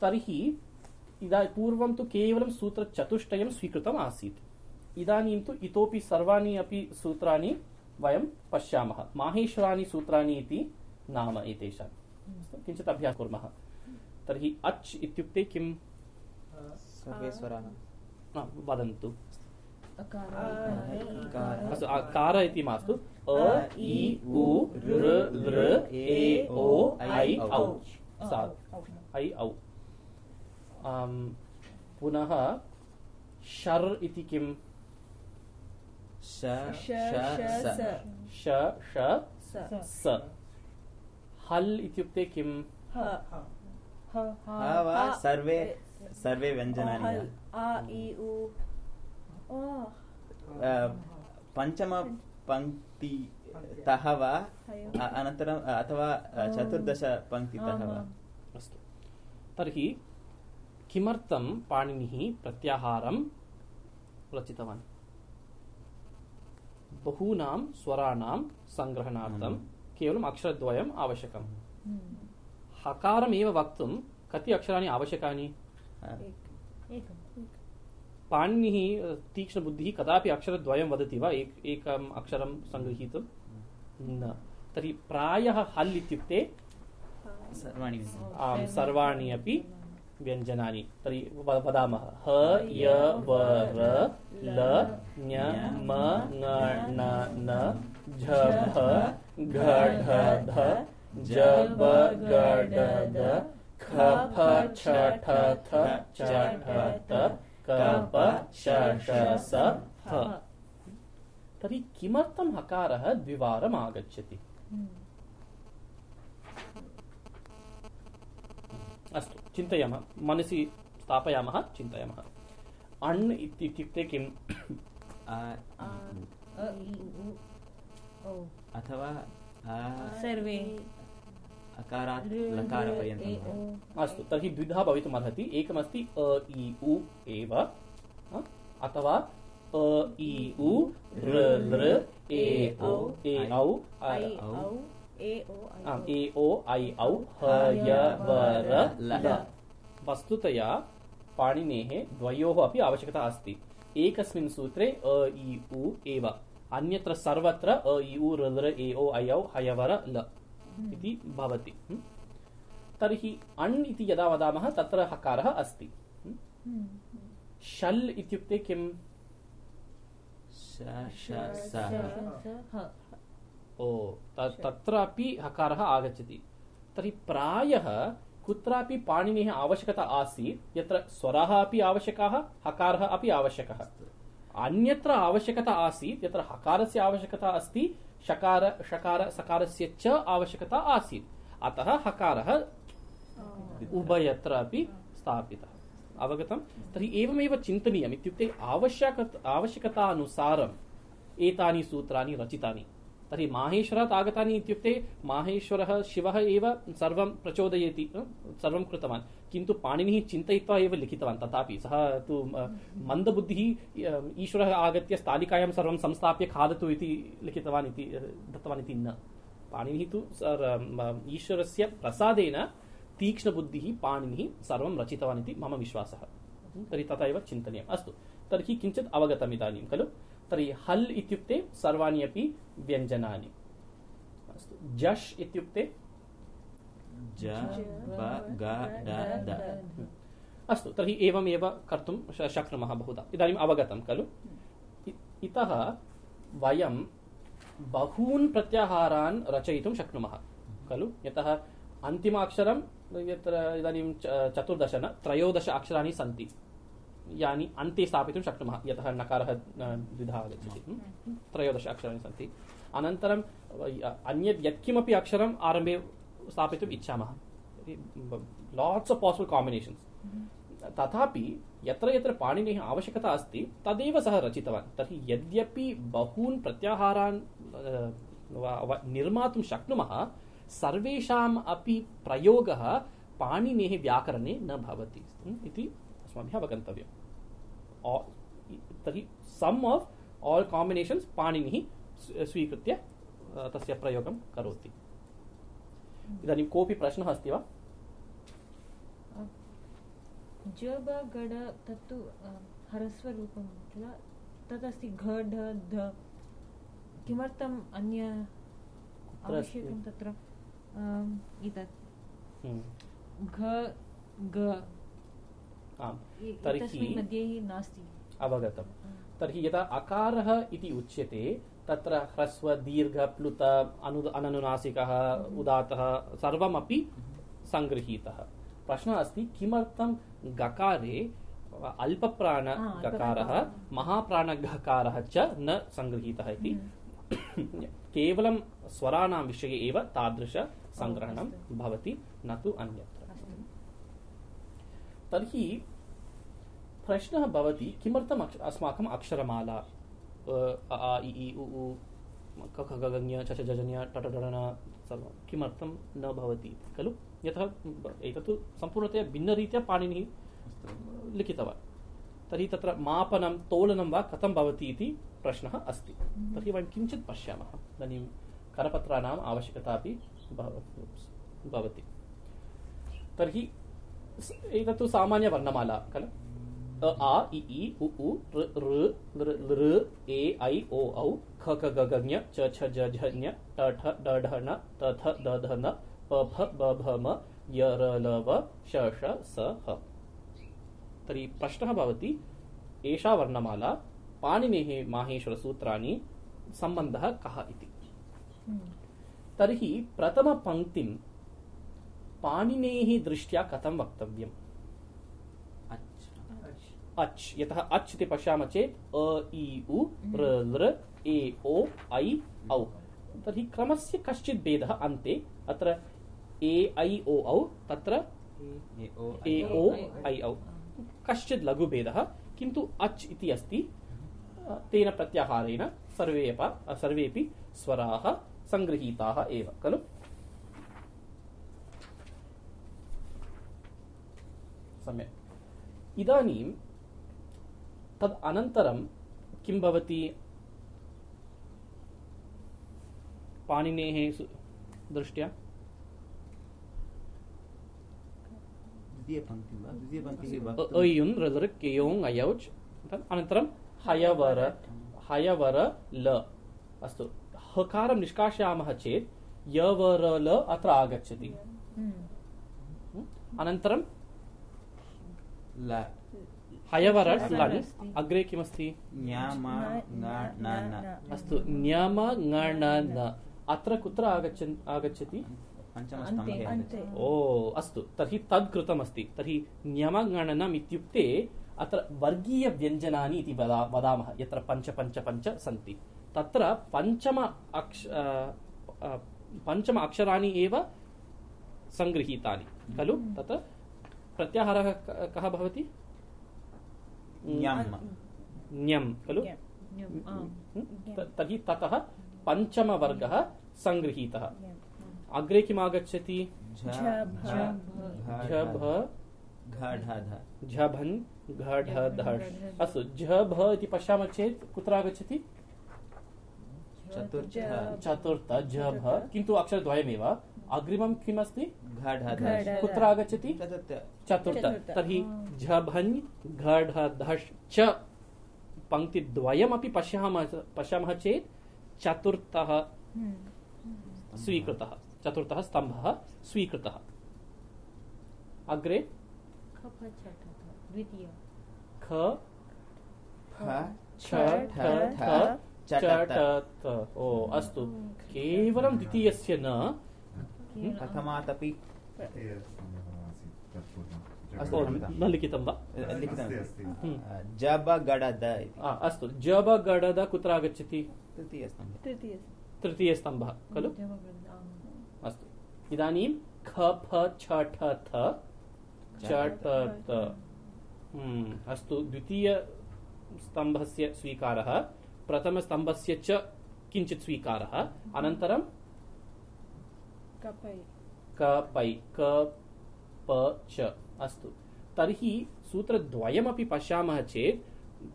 A: तर्हि इदा पूर्वं तु केवलं सूत्रचतुष्टयं स्वीकृतम् आसीत् इदानीं तु इतोपि सर्वाणि अपि सूत्राणि वयं पश्यामः। माहेश्वराणि सूत्राणि इति नाम एतेषां। किञ्चित् अभ्यासं कुर्मः। तर्हि अच् इत्युक्ते किम्?
E: सर्वे
A: वदन्तु। अस्तु अकार इति मास्तु। अ इ उ ऋ लृ ए ओ ऐ औ। सा ऐ औ। पुनः शर् इति किम्?
E: श
D: श
E: श
D: श
E: स।
D: स।
A: श श
D: स।
A: स। हल् इत्युक्ते किम्?
D: ह। ह।
E: ह वा सर्वे सर्वे व्यञ्जनानि।
D: हल् आ इ उ ओ
E: अ, पञ्चम पङ्क्ति तः वा
D: हयो
E: अ- अनन्तरम् अ, अथवा अ, चतुर्दश पङ्क्तितः वा
A: अस्तु तर्हि किमर्थं पाणिनिः प्रत्याहारं रचितवान् बहूनां स्वराणां सङ्ग्रहणार्थं केवलम् अक्षरद्वयम् आवश्यकम् हकारमेव वक्तुं कति अक्षराणि आवश्यकानि
E: अ,
C: एकम्
A: पाणिनिः तीक्ष्णबुद्धिः कदापि अक्षरद्वयं वदति वा? एक एकम् अक्षरं सङ्गृहीतुं? न। तर्हि प्रायः हल् इत्युक्ते
E: सर्वाणि
A: आम् सर्वाणि अपि व्यञ्जनानि। तर्हि वदामः। ह य व र ल ञ म ङ ण न झ भ घ ढ ध ज ब ग ड द ख फ छ ठ थ च ठ त क प श ष स ह तर्हि किमर्थं हकारः द्विवारम् आगच्छति अस्तु चिन्तयामः। मनसि स्थापयामः चिन्तयामः। अण् इत्युक्ते किम्
E: अथवा
C: सर्वे।
E: अकारात्
C: ऋ, ऋ, ए,
E: लकारपर्यन्तं
C: ओ।
E: वा?
A: अस्तु तर्हि द्विधा भवितुमर्हति एकमस्ति अ इ उ एव। अथवा अ इ उ ऋ लृ ए ओ ए औ
D: ऐ
E: औ,
D: औ। ए ओ ऐ
A: आम्, ए ओ ऐ औ ह य व र
E: ल।
A: ल। वस्तुतया पाणिनेः द्वयोः अपि आवश्यकता अस्ति। एकस्मिन् सूत्रे अ इ उ एव। अन्यत्र सर्वत्र अ इ उ ऋ ए ओ ऐ औ हयवर ल। इति भवति? तर्हि अण् इति यदा वदामः तत्र हकारः अस्ति? शल् इत्युक्ते किम्
E: श श सः।
C: ह
A: ओ तत्रापि हकारः आगच्छति। तर्हि प्रायः कुत्रापि पाणिनेः आवश्यकता आसीत् यत्र स्वरः अपि आवश्यकः हकारः अपि आवश्यकः। अन्यत्र आवश्यकता आसीत् यत्र हकारस्य आवश्यकता अस्ति शकार शकार सकारस्य च आवश्यकता आसीत्। अतः हकारः उभयत्र अपि स्थापितः। अवगतं? तर्हि एवमेव चिन्तनीयम् इत्युक्ते आवश्यक एतानि सूत्राणि रचितानि। तर्हि माहेश्वरात् आगतानि इत्युक्ते माहेश्वरः शिवः एव सर्वं प्रचोदयति सर्वं कृतवान्। किन्तु पाणिनिः चिन्तयित्वा एव लिखितवान्, तथापि सः तु मन्दबुद्धिः ईश्वरः आगत्य स्थालिकायां सर्वं संस्थाप्य खादतु इति लिखितवान् इति दत्तवान् इति न। पाणिनिः तु ईश्वरस्य प्रसादेन तीक्ष्णबुद्धिः पाणिनिः सर्वं रचितवान् इति मम विश्वासः। तर्हि तथा एव चिन्तनीयम्। अस्तु, तर्हि किञ्चित् अवगतम् इदानीं खलु? तर्हि हल् इत्युक्ते सर्वाणि अपि व्यञ्जनानि। अस्तु जश् इत्युक्ते?
E: ज ब ग ड द
A: अस्तु तर्हि एवमेव कर्तुं श- शक्नुमः बहुधा। इदानीम् अवगतं खलु? इ- इतः वयं बहून् प्रत्याहारान् रचयितुं शक्नुमः खलु? यतः अन्तिमाक्षरं यत्र इदानीं च- चतुर्दश न त्रयोदश अक्षराणि सन्ति। यानि अन्ते स्थापितुं शक्नुमः यतः नकारः द्विधा आगच्छति। hm? त्रयोदश अक्षराणि सन्ति। अनन्तरं अ, अन्यत् यत्किमपि अक्षरम् आरम्भे स्थापितुम् इच्छामः। लाट्स् आफ् पासिबल् काम्बिनेशन्स् तथापि यत्र यत्र पाणिनेः आवश्यकता अस्ति तदेव सः रचितवान्। तर्हि यद्यपि बहून् प्रत्याहारान् निर्मातुं शक्नुमः सर्वेषाम् अपि प्रयोगः पाणिनेः व्याकरणे न भवति। इति अस्माभिः अवगन्तव्यम्। All- तर्हि सम् आफ् आल् काम्बिनेशन्स् पाणिनिः स्वी- स्वीकृत्य तस्य प्रयोगं करोति। इदानीं कोऽपि प्रश्नः अस्ति वा?
C: गड तत्तु ह्रस्वरूपं किल तदस्ति घ ध किमर्थम् अन्य आवश्यकं तत्र? एतत्। घ ग
A: आम् तर्हि-
C: एतस्मिन्
A: अवगतम्। तर्हि यदा अकारः इति उच्यते तत्र ह्रस्व दीर्घ प्लुत अनु अननुनासिकः उदात्तः सर्वमपि सङ्गृहीतः। प्रश्नः अस्ति किमर्थं गकारे अल्पप्राण
C: आ,
A: गकारः। महाप्राणगकारः च न सङ्गृहीतः इति? केवलं स्वराणां विषये एव तादृश। सङ्ग्रहणं
C: अस्तु।
A: भवति न तु अन्यत्र
C: अस्तु
A: तर्हि प्रश्नः भवति किमर्थम् अक्ष अस्माकम् अक्षरमाला? अ, इ ई उ ऊ क ख ग घ ङ छ छ ज झ ञ ट ट ड ढ ण सर्वं किमर्थं न भवति? खलु? यतः एतत्तु सम्पूर्णतया भिन्नरीत्या पाणिनिः लिखितवान्। तर्हि तत्र मापनं तोलनं वा कथं भवति इति प्रश्नः अस्ति। तर्हि वयं किञ्चित् पश्यामः। इदानीं करपत्राणाम् आवश्यकता अपि भवति। तर्हि एतत्तु सामान्यवर्णमाला खलु? अ आ इ ई उ उ ऋ ऋ ए ऐ ओ औ ख ख ग च छ ज झ ञ ट ठ ड ढ ण त थ द ध न प फ ब भ म य र ल व श ष स ह। तर्हि प्रश्नः भवति एषा वर्णमाला पाणिनेः माहेश्वरसूत्राणि सम्बन्धः कः इति? तर्हि प्रथमपङ्क्तिं पाणिनेः दृष्ट्या कथं वक्तव्यम्?
E: अच्।
A: अच्। यतः अच् इति पश्यामः चेत् अ इ उ ऋ लृ ए ओ ऐ औ। तर्हि क्रमस्य कश्चित् भेदः अन्ते। अत्र ए ऐ ओ औ तत्र
E: ए ओ
A: ऐ औ। कश्चित् लघुभेदः। किन्तु अच् इति अस्ति। तेन प्रत्याहारेण सर्वे अप सर्वेपि स्वराः सङ्गृहीताः एव। खलु? सम्यक्। इदानीं तद् अनन्तरं किं भवति? पाणिनेः दृष्ट्या? अयुन् केयोङ् अयौच् अनन्तरं हयवर हयवर ल। अस्तु। हकारं निष्कासयामः चेत् यवर ल अत्र आगच्छति।
C: हम्म।
A: अनन्तरं
E: ल।
A: हयवर
C: अस्ति।
A: लन् अग्रे किमस्ति? अस्तु न्यम ङ न अत्र कुत्र आगच्छन् आगच्छति? ओ अस्तु तर्हि तद् कृतमस्ति तर्हि न्यमगणनम् इत्युक्ते अत्र वर्गीयव्यञ्जनानि इति वदा वदामः। यत्र पञ्च पञ्च पञ्च सन्ति। तत्र पञ्चम अक्ष पञ्चम अक्षराणि एव सङ्गृहीतानि। खलु? तत्र प्रत्याहारः क- भवति?
E: ञम्.
A: खलु? तर्हि ततः पञ्चमवर्गः सङ्गृहीतः। अग्रे किम् आगच्छति झभन् घ ढ धष् अस्तु झ भ इति पश्यामः चेत् कुत्र आगच्छति?
E: चतुर्थ।
D: झ,
A: चतुर्थ झ किन्तु अक्षरद्वयमेव। अग्रिमं किम् अस्ति
E: घ ढ
D: घ,
E: ध
D: ढ,
A: कुत्र आगच्छति?
E: चतुर्थ।
A: तर्हि झभन् घ ढ धष् च। पङ्क्तिद्वयमपि पश्यामः पश्यामः चेत् चतुर्थः
C: हम्म।
A: स्वीकृतः। चतुर्थः स्तम्भः स्वीकृतः। अग्रे? ख छ ठ थ। च ट त ओ अस्तु। केवलं द्वितीयस्य न अस्तु न लिखितं वा
E: लिखितं
A: हम्म।
E: ज ब गड द इति
A: आ, अस्तु जब गडद कुत्र आगच्छति
E: तृतीयस्तम्भे
D: तृतीय
A: तृतीयस्तम्भः खलु। अस्तु इदानीं ख फ छ ठ थ च ट त हम्म, अस्तु द्वितीयस्तम्भस्य स्वीकारः प्रथमस्तम्भस्य च किञ्चित् स्वीकारः अनन्तरं
D: कपै।
A: क पै च अस्तु। तर्हि सूत्रद्वयमपि पश्यामः चेत्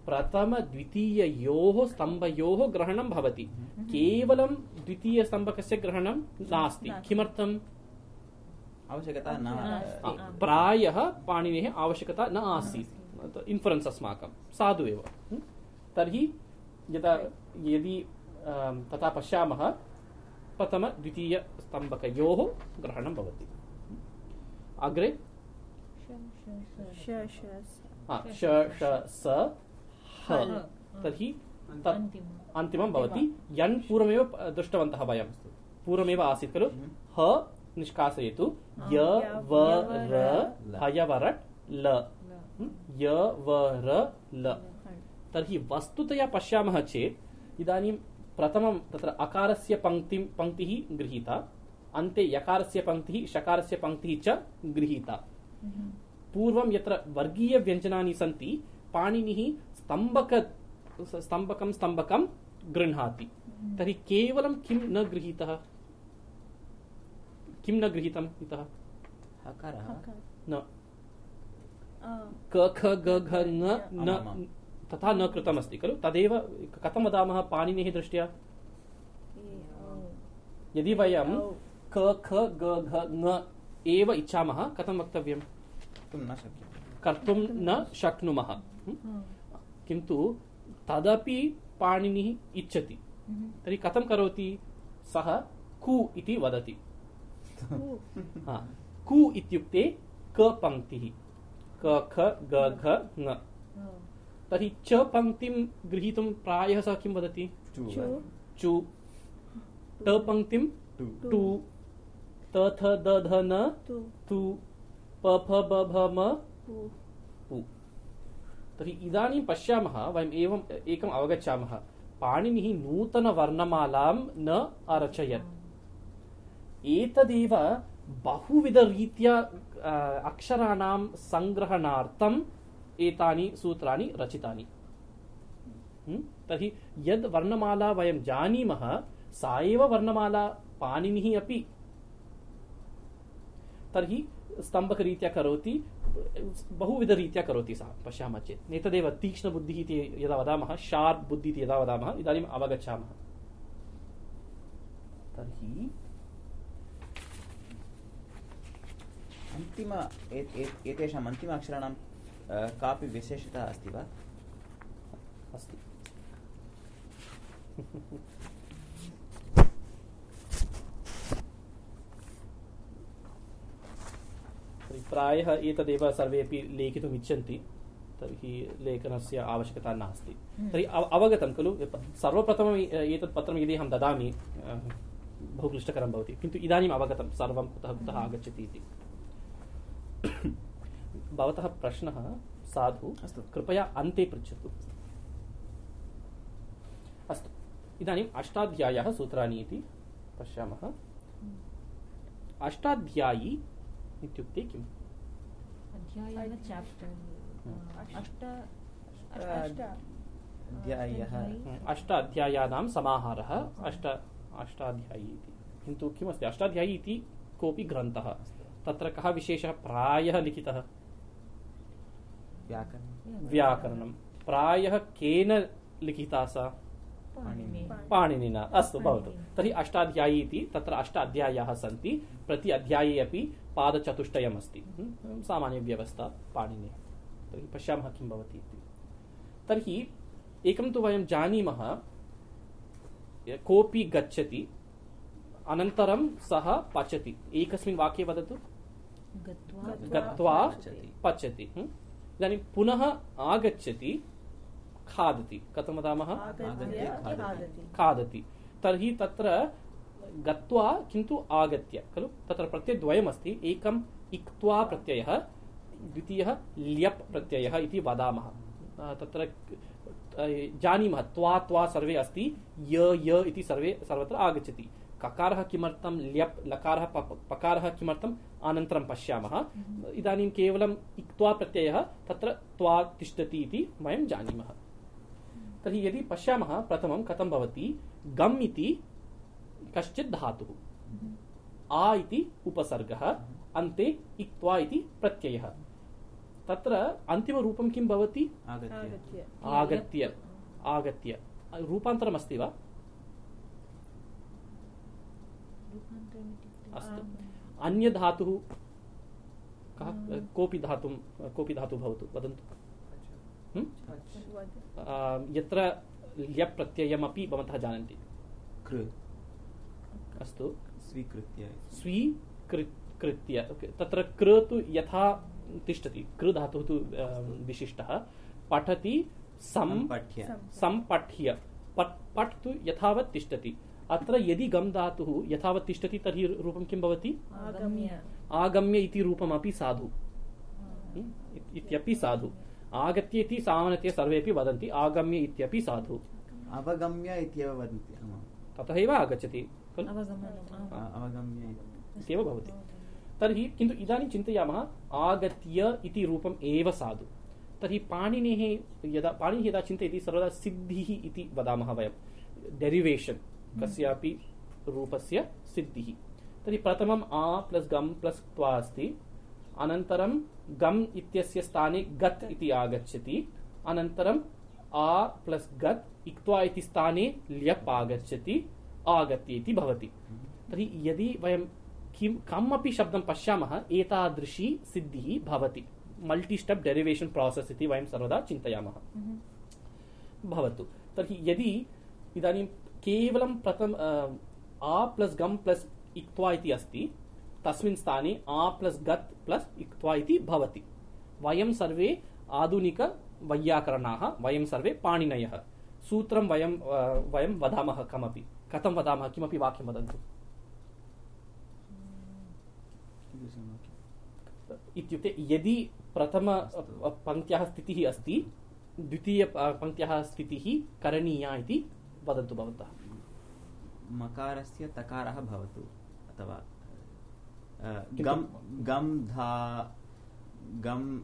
A: प्रथमद्वितीययोः स्तम्भयोः ग्रहणं भवति। केवलं द्वितीयस्तम्भकस्य ग्रहणं नास्ति।
D: नास्ति।
A: किमर्थम्?
E: आवश्यकता न।
A: प्रायः पाणिनेः आवश्यकता न आसीत्। इन्फरेन्स् अस्माकं। साधु एव? तर्हि यदा यदि आम्, तथा पश्यामः प्रथमद्वितीयस्तम्भकयोः ग्रहणं भवति। अग्रे?
D: श
A: ष स तर्हि तत् अन्तिमं भवति। यन् पूर्वमेव प- दृष्टवन्तः वयं। पूर्वमेव आसीत् खलु। ह निष्कासयतु। य व र हयवरट् ल।
C: ल।
A: य व र ल। तर्हि वस्तुतया पश्यामः चेत् इदानीं प्रथमं तत्र अकारस्य पङ्क्तिं पङ्क्तिः गृहीता। अन्ते यकारस्य पङ्क्तिः शकारस्य पङ्क्तिः च गृहीता। पूर्वं यत्र वर्गीयव्यञ्जनानि सन्ति पाणिनिः स्तम्भक स्तम्भकं स्तम्भकं गृह्णाति। तर्हि केवलं किं न गृहीतः? किं न गृहीतम् इतः?
E: हकारः?
A: न। क ख ग घ न तथा न कृतमस्ति खलु? तदेव कथं वदामः पाणिनेः दृष्ट्या? यदि वयं। क ख ग घ ङ एव इच्छामः कथं वक्तव्यं
E: कर्तुं न
A: न शक्नुमः। hm? किन्तु तदपि पाणिनिः इच्छति। तर्हि कथं करोति? सः कु इति वदति। कु। इत्युक्ते क पङ्क्तिः। क ख ग घ ङ। तर्हि च पङ्क्तिं गृहीतुं प्रायः सः किं वदति?
E: चु।
D: चु।
A: चु। ट पङ्क्तिं
E: टु।
A: टु त। थ द ध न
D: तु।
A: तु प। फ ब भ म
D: पु।
A: पु तर्हि इदानीं पश्यामः वयम् एवम् एकम् अवगच्छामः। पाणिनिः नूतनवर्णमालां न अरचयत्। एतदेव बहुविधरीत्या अक्षराणां सङ्ग्रहणार्थम् एतानि सूत्राणि रचितानि? तर्हि यद् वर्णमाला वयं जानीमः सा एव वर्णमाला पाणिनिः अपि तर्हि स्तम्भकरीत्या करोति बहुविधरीत्या करोति सः पश्यामः चेत्। एतदेव तीक्ष्णबुद्धिः इति यदा वदामः शार्प् बुद्धिः इति यदा वदामः इदानीम् अवगच्छामः। तर्हि
E: अन्तिम एतेषाम् अन्तिम अक्षराणां कापि विशेषता अस्ति वा?
A: अस्तु तर्हि प्रायः एतदेव सर्वेपि लेखितुम् इच्छन्ति तर्हि लेखनस्य आवश्यकता नास्ति। तर्हि अव अवगतं खलु सर्वप्रथमम् एतत् पत्रं यदि अहं ददामि बहु क्लिष्टकरं भवति। किन्तु इदानीम् अवगतं सर्वं कुतः कुतः आगच्छति इति। भवतः प्रश्नः साधु
E: अस्तु।
A: कृपया अन्ते पृच्छतु। अस्तु। इदानीम् अष्टाध्यायः सूत्राणि इति पश्यामः। अष्टाध्यायी इत्युक्ते किम्?
C: अध्यायः चाप्टर् अष्ट
D: अष्ट
A: अष्ट अध्यायानां समाहारः। अष्ट अष्टाध्यायी इति। किन्तु किमस्ति? अष्टाध्यायी इति कोऽपि ग्रन्थः। तत्र कः विशेषः? प्रायः लिखितः।
E: व्याकरणं
A: व्याकरणं। प्रायः केन लिखिता सा? पाणिनिना। अस्तु भवतु। तर्हि अष्टाध्यायी इति तत्र अष्ट अध्यायाः सन्ति। प्रति अध्याये अपि पादचतुष्टयमस्ति। ह्म्? सामान्यव्यवस्था पाणिनि। तर्हि पश्यामः किं भवति इति। तर्हि एकं तु वयं जानीमः य- कोऽपि गच्छति अनन्तरं सः पचति। एकस्मिन् वाक्ये वदतु।
C: गत्वा
A: गत्वा
E: पचति।
A: पचति। इदानीं पुनः आगच्छति खादति। कथं वदामः?
E: खादति।
A: तर्हि तत्र गत्वा किन्तु आगत्य, खलु? तत्र प्रत्ययद्वयमस्ति, एकम् इक्त्वा प्रत्ययः, द्वितीयः ल्यप् प्रत्ययः इति वदामः। तत्र जानीमः, त्वा त्वा सर्वे अस्ति, य य इति सर्वे, सर्वत्र आगच्छति। ककारः किमर्थं ल्यप्, लकारः पकारः किमर्थम् अनन्तरं पश्यामः। इदानीं केवलम् इक्त्वा प्रत्ययः, तत्र त्वा तिष्ठति इति वयं जानीमः। तर्हि यदि पश्यामः, प्रथमं कथं भवति? गम् इति कश्चित् धातुः। आ इति उपसर्गः अन्ते इक्त्वा इति प्रत्ययः। तत्र अन्तिमरूपं किं भवति?
E: आगत्य।
D: आगत्य।
A: रूपान्तरमस्ति वा? अस्तु। अन्यधातुः। कः कोऽपि धातुं कोऽपि धातुः भवतु। वदन्तु। हं? यत्र ल्यप् प्रत्ययमपि भवन्तः जानन्ति।
E: कृ।
A: अस्तु।
E: स्वीकृत्य।
A: स्वीकृत्य। तत्र कृ तु यथा तिष्ठति। कृ धातुः तु विशिष्टः। पठति सम्
E: सम्पठ्य।
D: सम्-
A: सम्पठ्य। पट् पट् तु यथावत् तिष्ठति। अत्र यदि गम् धातुः यथावत् तिष्ठति तर्हि रूपं किं भवति?
D: आगम्य।
A: आगम्य इति रूपमपि साधु? इत्- इत्यपि साधु। आगत्य इति सामान्यतया सर्वेपि वदन्ति। आगम्य इत्यपि साधु।
E: अवगम्य इत्येव वदन्ति।
A: ततः एव आगच्छति। खलु।
E: अवगम्य
A: इत्येव भवति तर्हि किन्तु इदानीं चिन्तयामः आगत्य इति रूपम् एव साधु। तर्हि पाणिनेः यदा पाणिनिः यदा चिन्तयति सर्वदा सिद्धिः इति वदामः वयं। डेरिवेशन् कस्यापि रूपस्य सिद्धिः। तर्हि प्रथमम् आ प्लस् गम् प्लस् त्वा अस्ति। अनन्तरं गम् इत्यस्य स्थाने गत् इति आगच्छति। अनन्तरं आ प्लस् गत् इक्त्वा इति स्थाने ल्यप् आगच्छति। आगत्य भवति। तर्हि यदि वयं किं कमपि शब्दं पश्यामः, एतादृशी सिद्धिः भवति। मल्टि स्टेप् डेरिवेशन् प्रासेस् इति वयं सर्वदा चिन्तयामः। भवतु। तर्हि यदि इदानीं केवलं प्रथम आ प्लस् गम् प्लस् इक्त्वा इति अस्ति, तस्मिन् स्थाने आ प्लस् गत् प्लस् इक्त्वा इति भवति। वयं सर्वे आधुनिकवैयाकरणाः वयं सर्वे पाणिनयः। सूत्रं वयं वयं वदामः कमपि। कथं वदामः? किमपि वाक्यं वदन्तु। इत्युक्ते यदि प्रथम। पङ्क्त्याः स्थितिः अस्ति द्वितीय पङ्क्त्याः स्थितिः करणीया इति वदन्तु भवन्तः।
E: मकारस्य तकारः भवतु अथवा गम् गम् धा गम्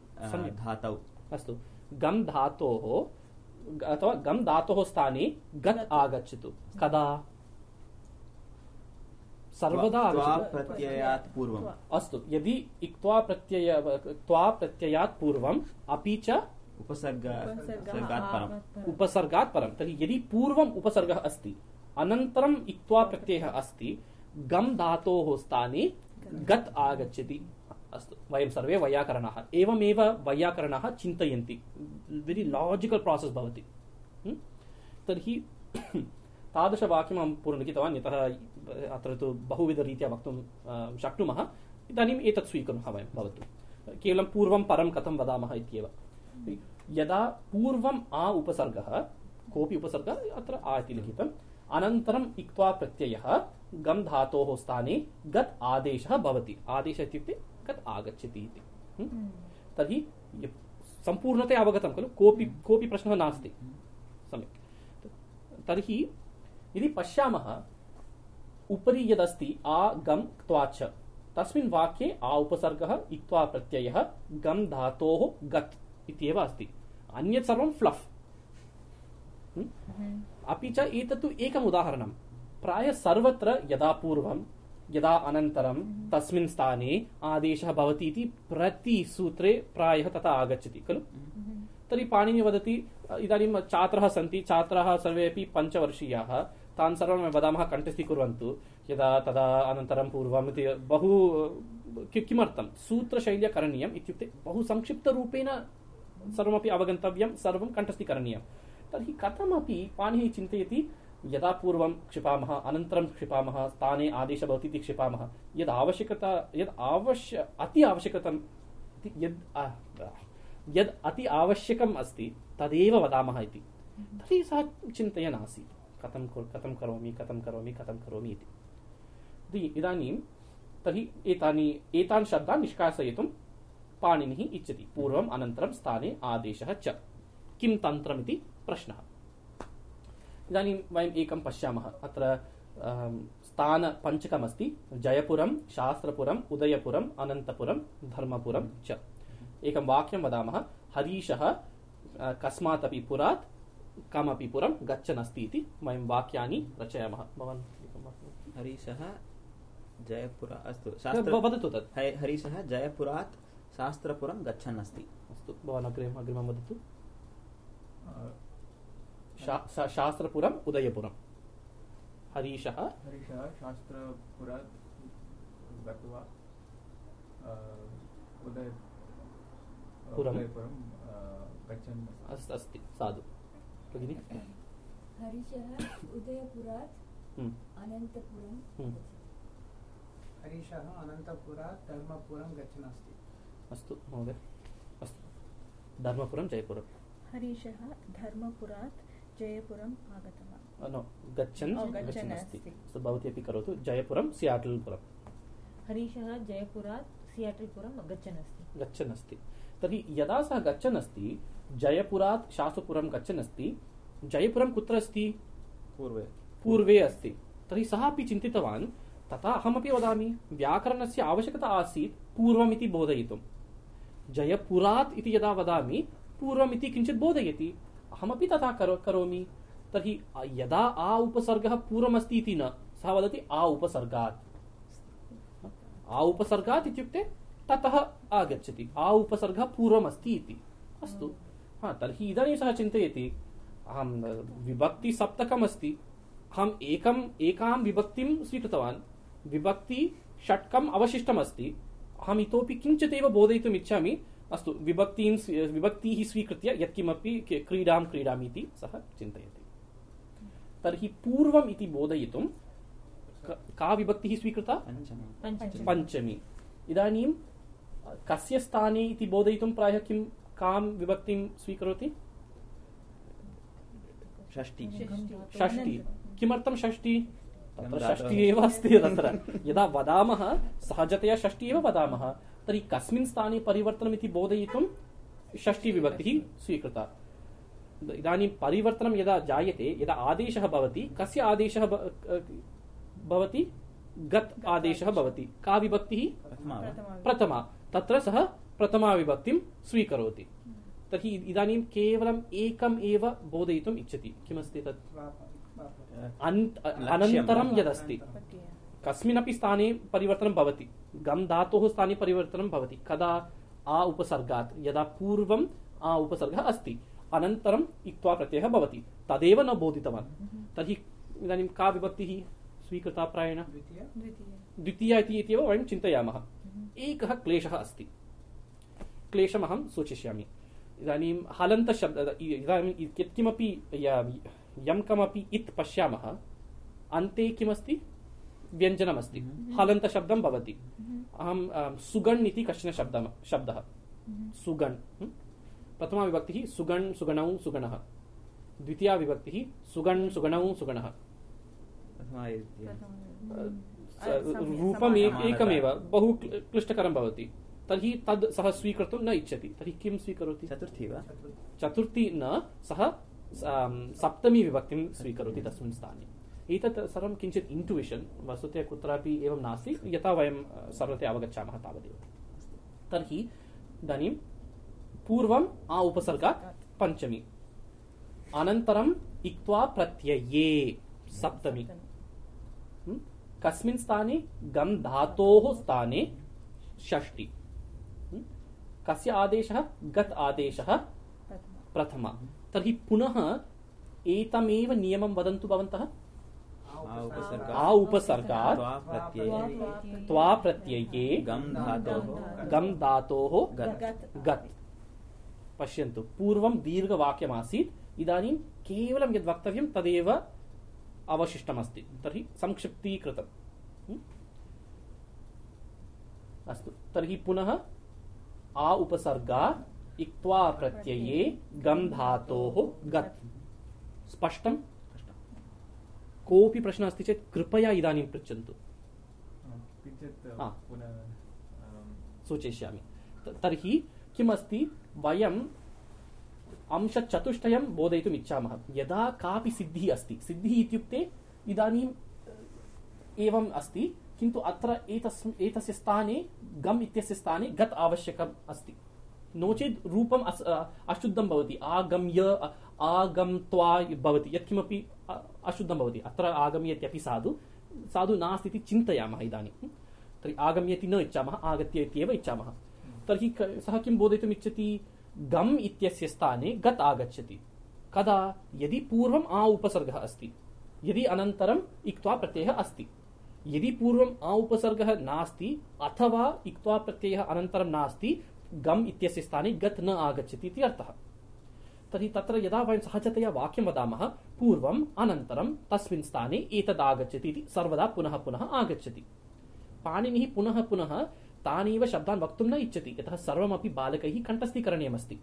E: धातौ।
A: अस्तु। गम् धातोः अथवा गम् धातोः स्थाने गत्। आगच्छतु। कदा? सर्वदा
E: प्रत्ययात् पूर्वम्।
A: अस्तु यदि इक्त्वा प्रत्यय त्वा प्रत्ययात् पूर्वम् अपि च
E: उपसर्ग
D: उपसर्गः
E: उपसर्गात् परम्।
C: परम्।
A: उपसर्गात् परं तर्हि यदि पूर्वम् उपसर्गः अस्ति अनन्तरम् इक्त्वा प्रत्ययः अस्ति गम् धातोः स्थाने गत् आगच्छति। अस्तु वयं सर्वे वैयाकरणाः। एवमेव वैयाकरणाः चिन्तयन्ति। वेरि लाजिकल् प्रासेस् भवति। तर्हि तादृशवाक्यम् अहं पूर्वं लिखितवान् यतः अत्र तु बहुविधरीत्या वक्तुं शक्नुमः। इदानीम् एतत् स्वीकुर्मः वयं, भवतु। केवलं पूर्वं परं कथं वदामः इत्येव। यदा पूर्वम् आ उपसर्गः, कोऽपि उपसर्गः, अत्र आ इति लिखितम्। अनन्तरम् इक्त्वा प्रत्ययः गम् धातोः स्थाने गत् आदेशः भवति। आदेशः इत्युक्ते गत् आगच्छति इति। तर्हि सम्पूर्णतया अवगतं खलु, कोऽपि कोऽपि प्रश्नः नास्ति। सम्यक्। तर्हि यदि पश्यामः उपरि यदस्ति आ गम् क्त्वा च। तस्मिन् वाक्ये आ उपसर्गः इक्त्वा प्रत्ययः गम् धातोः गत् इत्येव अस्ति। अन्यत् सर्वं फ्लफ्। हं? अपि च एतत्तु एकम् उदाहरणं प्रायः सर्वत्र यदा पूर्वं यदा अनन्तरं तस्मिन् स्थाने आदेशः भवति इति प्रतिसूत्रे प्रायः तथा आगच्छति खलु? तर्हि पाणिनि वदति इदानीं छात्राः सन्ति छात्राः सर्वे अपि पञ्चवर्षीयाः। तान् सर्वं वयं वदामः कण्ठस्थीकुर्वन्तु यदा तदा अनन्तरं पूर्वम् इति बहु किमर्थं? सूत्रशैल्या करणीयम् इत्युक्ते बहु संक्षिप्तरूपेण सर्वमपि अवगन्तव्यं, सर्वं कण्ठस्थीकरणीयं तर्हि कथमपि पाणिनिः चिन्तयति, यदा पूर्वं क्षिपामः, अनन्तरं क्षिपामः, स्थाने आदेशः भवति इति क्षिपामः, यद् आवश्यकता, यद् आवश्य, अति आवश्यकतम् इति यद् यद् अति आवश्यकम् अस्ति, तदेव वदामः इति। तर्हि सः चिन्तयन् आसीत्। कथं कथं करोमि कथं करोमि कथं करोमि इति। इदानीं तर्हि एतानि एतान् शब्दान् निष्कासयितुं पाणिनिः इच्छति। पूर्वम् अनन्तरं स्थाने आदेशः च। किं तन्त्रमिति प्रश्नः। इदानीं वयम् एकं पश्यामः। अत्र अं, स्थानपञ्चकमस्ति जयपुरं शास्त्रपुरम् उदयपुरम् अनन्तपुरं धर्मपुरं च। एकं वाक्यं वदामः। हरीशः कस्मात् अपि पुरात् कमपि पुरं गच्छन् अस्ति इति वयं वाक्यानि रचयामः। भवान्
E: हरीशः जयपुर अस्तु
A: वदतु तत्।
E: हरि- हरीशः जयपुरात् शास्त्रपुरं गच्छन् अस्ति।
A: अस्तु भवान् अग्रिमम् अग्रिमं वदतु। शास्त्रपुरम् उदयपुरं। हरीशः।
F: हरीशः शास्त्रपुरात् गत्वा उदय
A: पुरम्।
F: उदयपुरं गच्छन् अस्ति।
A: अस्ति साधु। भगिनि
G: हरीशः उदयपुरात् अनन्तपुरं।
B: हरीशः अनन्तपुरात् धर्मपुरं गच्छन् अस्ति
A: अस्तु महोदय। अस्तु। धर्मपुरं जयपुरं।
D: हरीशः धर्मपुरात् जयपुरम् आगतवान्।
A: नो गच्छन्
D: ओ, गच्छन्
A: गच्छन् अस्ति।
D: अस्ति।
A: अस्तु भवती अपि करोतु। जयपुरं सियाटल्पुरं।
C: हरीशः जयपुरात् सियाटल्पुरं गच्छन् अस्ति
A: गच्छन् अस्ति तर्हि यदा सः गच्छन् अस्ति जयपुरात् शास्त्रपुरं गच्छन् अस्ति जयपुरं कुत्र अस्ति?
E: पूर्वे।
A: पूर्वे अस्ति। तर्हि सः अपि चिन्तितवान् तथा अहमपि वदामि व्याकरणस्य आवश्यकता आसीत् पूर्वमिति बोधयितुं जयपुरात् इति यदा वदामि पूर्वमिति किञ्चित् बोधयति। अहमपि तथा करो करोमि। तर्हि यदा आ उपसर्गः पूर्वमस्ति इति न सः वदति आ उपसर्गात्। आ उपसर्गात् इत्युक्ते ततः आगच्छति। आ उपसर्गः पूर्वमस्ति इति। अस्तु। हा तर्हि इदानीं सः चिन्तयति अहं विभक्तिसप्तकमस्ति अहम् एकम् एकां विभक्तिं स्वीकृतवान् विभक्ति षट्कम् अवशिष्टमस्ति अहम् इतोपि किञ्चित् एव बोधयितुम् इच्छामि अस्तु विभक्तिं विभक्तिः स्वीकृत्य यत्किमपि कि- क्रीडां क्रीडामि इति सः चिन्तयति। तर्हि पूर्वम् इति बोधयितुं का विभक्तिः स्वीकृता?
E: पञ्चमी।
A: इदानीं कस्य स्थाने इति बोधयितुं प्रायः किं कां विभक्तिं स्वीकरोति?
E: षष्टि
A: षष्टि किमर्थं षष्टि तत्र
E: गन्धातः।
A: एव अस्ति तत्र। यदा वदामः सहजतया षष्टि एव वदामः तर्हि कस्मिन् स्थाने परिवर्तनम् इति बोधयितुं षष्टि विभक्तिः स्वीकृता। इदानीं परिवर्तनं यदा जायते यदा आदेशः भवति कस्य आदेशः भवति? गत् आदेशः भवति। का विभक्तिः?
E: प्रथमा।
A: तत्र सः प्रथमा विभक्तिं स्वीकरोति। तर्हि इदानीं केवलम् एकम् एव बोधयितुम् इच्छति। किमस्ति तत्। अनन्तरं यदस्ति। कस्मिन्नपि स्थाने परिवर्तनं भवति। गम् धातोः स्थाने परिवर्तनं भवति। कदा? आ उपसर्गात्। यदा पूर्वम् आ उपसर्गः अस्ति। अनन्तरम् इक्त्वा प्रत्ययः भवति। तदेव न बोधितवान्। तर्हि इदानीं का विभक्तिः? स्वीकृता प्रायेण
B: द्वितीय
A: इति इत्येव वयं चिन्तयामः। एकः क्लेशः अस्ति। क्लेशमहं सूचिष्यामि इदानीं हलन्तशब्द इदानीं यत्किमपि य- कमपि इत् पश्यामः अन्ते किमस्ति? व्यञ्जनमस्ति। हलन्तशब्दं भवति। अहं अं, सुगण् इति कश्चन शब्दः। शब्दः सुगण् hm? प्रथमा विभक्तिः सुगण् सुगणौ सुगणः। द्वितीया विभक्तिः सुगण् सुगणौ सुगणः। रूपम् एकमेव बहु क्ल- क्लिष्टकरं भवति। तर्हि तद् सः स्वीकर्तुं न इच्छति। तर्हि किं स्वीकरोति?
E: चतुर्थी वा?
A: चतुर्थी न सः सप्तमी विभक्तिं स्वीकरोति तस्मिन् स्थाने। एतत् सर्वं किञ्चित् इन्टुविशन् वस्तुतः कुत्रापि एवं नास्ति यथा वयं अ, सर्वते अवगच्छामः तावदेव। तर्हि इदानीं पूर्वम् आ उपसर्गात् पञ्चमी। अनन्तरम् इक्त्वा प्रत्यये सप्तमी? कस्मिन् स्थाने गम् धातोः स्थाने षष्टि? कस्य आदेशः? गत् आदेशः। प्रथमा। तर्हि पुनः एतमेव नियमं वदन्तु भवन्तः?
E: आ उपसर्गात्। त्वा प्रत्यये। गम् धातोः।
A: गम् धातोः।
E: गत्।
A: गत्। पश्यन्तु। पूर्वं दीर्घवाक्यमासीत्। इदानीं केवलं यद् वक्तव्यं तदेव अवशिष्टमस्ति। तर्हि संक्षिप्तीकृतम्? अस्तु। तर्हि पुनः आ उपसर्गा इक्त्वा प्रत्यये गम् धातोः गत्। स्पष्टं? कोऽपि प्रश्नः अस्ति चेत् कृपया इदानीं पृच्छन्तु। सूचयिष्यामि। तर्हि किमस्ति? वयम् अंशचतुष्टयं बोधयितुम् इच्छामः यदा कापि सिद्धिः अस्ति। सिद्धिः इत्युक्ते इदानीम् एवम् अस्ति। किन्तु अत्र एतस् एतस्य स्थाने गम् इत्यस्य स्थाने गत् आवश्यकम् अस्ति। नो चेत् रूपम् अशुद्धं भवति। आगम्य आगम्त्वा भवति। यत्किमपि अशुद्धं भवति। अत्र आगम्यत्यपि साधु। साधु नास्ति इति चिन्तयामः इदानीं। तर्हि आगम्यति न इच्छामः, आगत्य इत्येव इच्छामः। तर्हि सः किं बोधयितुम् इच्छति गम् इत्यस्य स्थाने गत् आगच्छति। कदा? यदि पूर्वम् आ उपसर्गः अस्ति। यदि अनन्तरम् इक्त्वा प्रत्ययः अस्ति। यदि पूर्वम् आ उपसर्गः नास्ति अथवा इक्त्वा प्रत्ययः अनन्तरं नास्ति, गम् इत्यस्य स्थाने गत् न आगच्छति इति अर्थः। तर्हि तत्र यदा वयं सहजतया वाक्यं वदामः, पूर्वम् अनन्तरं तस्मिन् स्थाने एतद् आगच्छति इति सर्वदा पुनः पुनः आगच्छति। पाणिनिः पुनः पुनः तानेव शब्दान् वक्तुं न इच्छति, यतः सर्वमपि बालकैः कण्ठस्थीकरणीयमस्ति।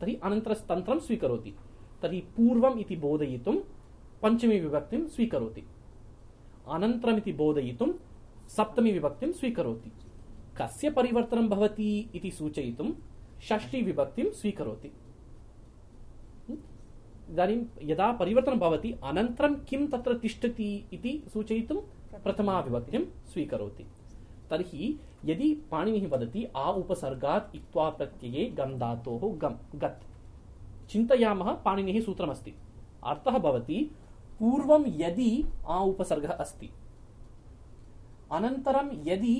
A: तर्हि अनन्तरस्तन्त्रं स्वीकरोति। तर्हि पूर्वम् इति बोधयितुं, पञ्चमी विभक्तिं स्वीकरोति। अनन्तरमिति बोधयितुं सप्तमी विभक्तिं स्वीकरोति। कस्य परिवर्तनं भवति इति सूचयितुं षष्ठी विभक्तिं स्वीकरोति। इदानीं यदा परिवर्तनं भवति, अनन्तरं किं तत्र तिष्ठति इति सूचयितुं प्रथमा विभक्तिं स्वीकरोति। तर्हि यदि पाणिनिः वदति, आ उपसर्गात् इक्त्वा प्रत्यये गम् गम् गत्। चिन्तयामः पाणिनिः सूत्रमस्ति। अर्थः भवति पूर्वं यदि आ उपसर्गः अस्ति। अनन्तरं यदि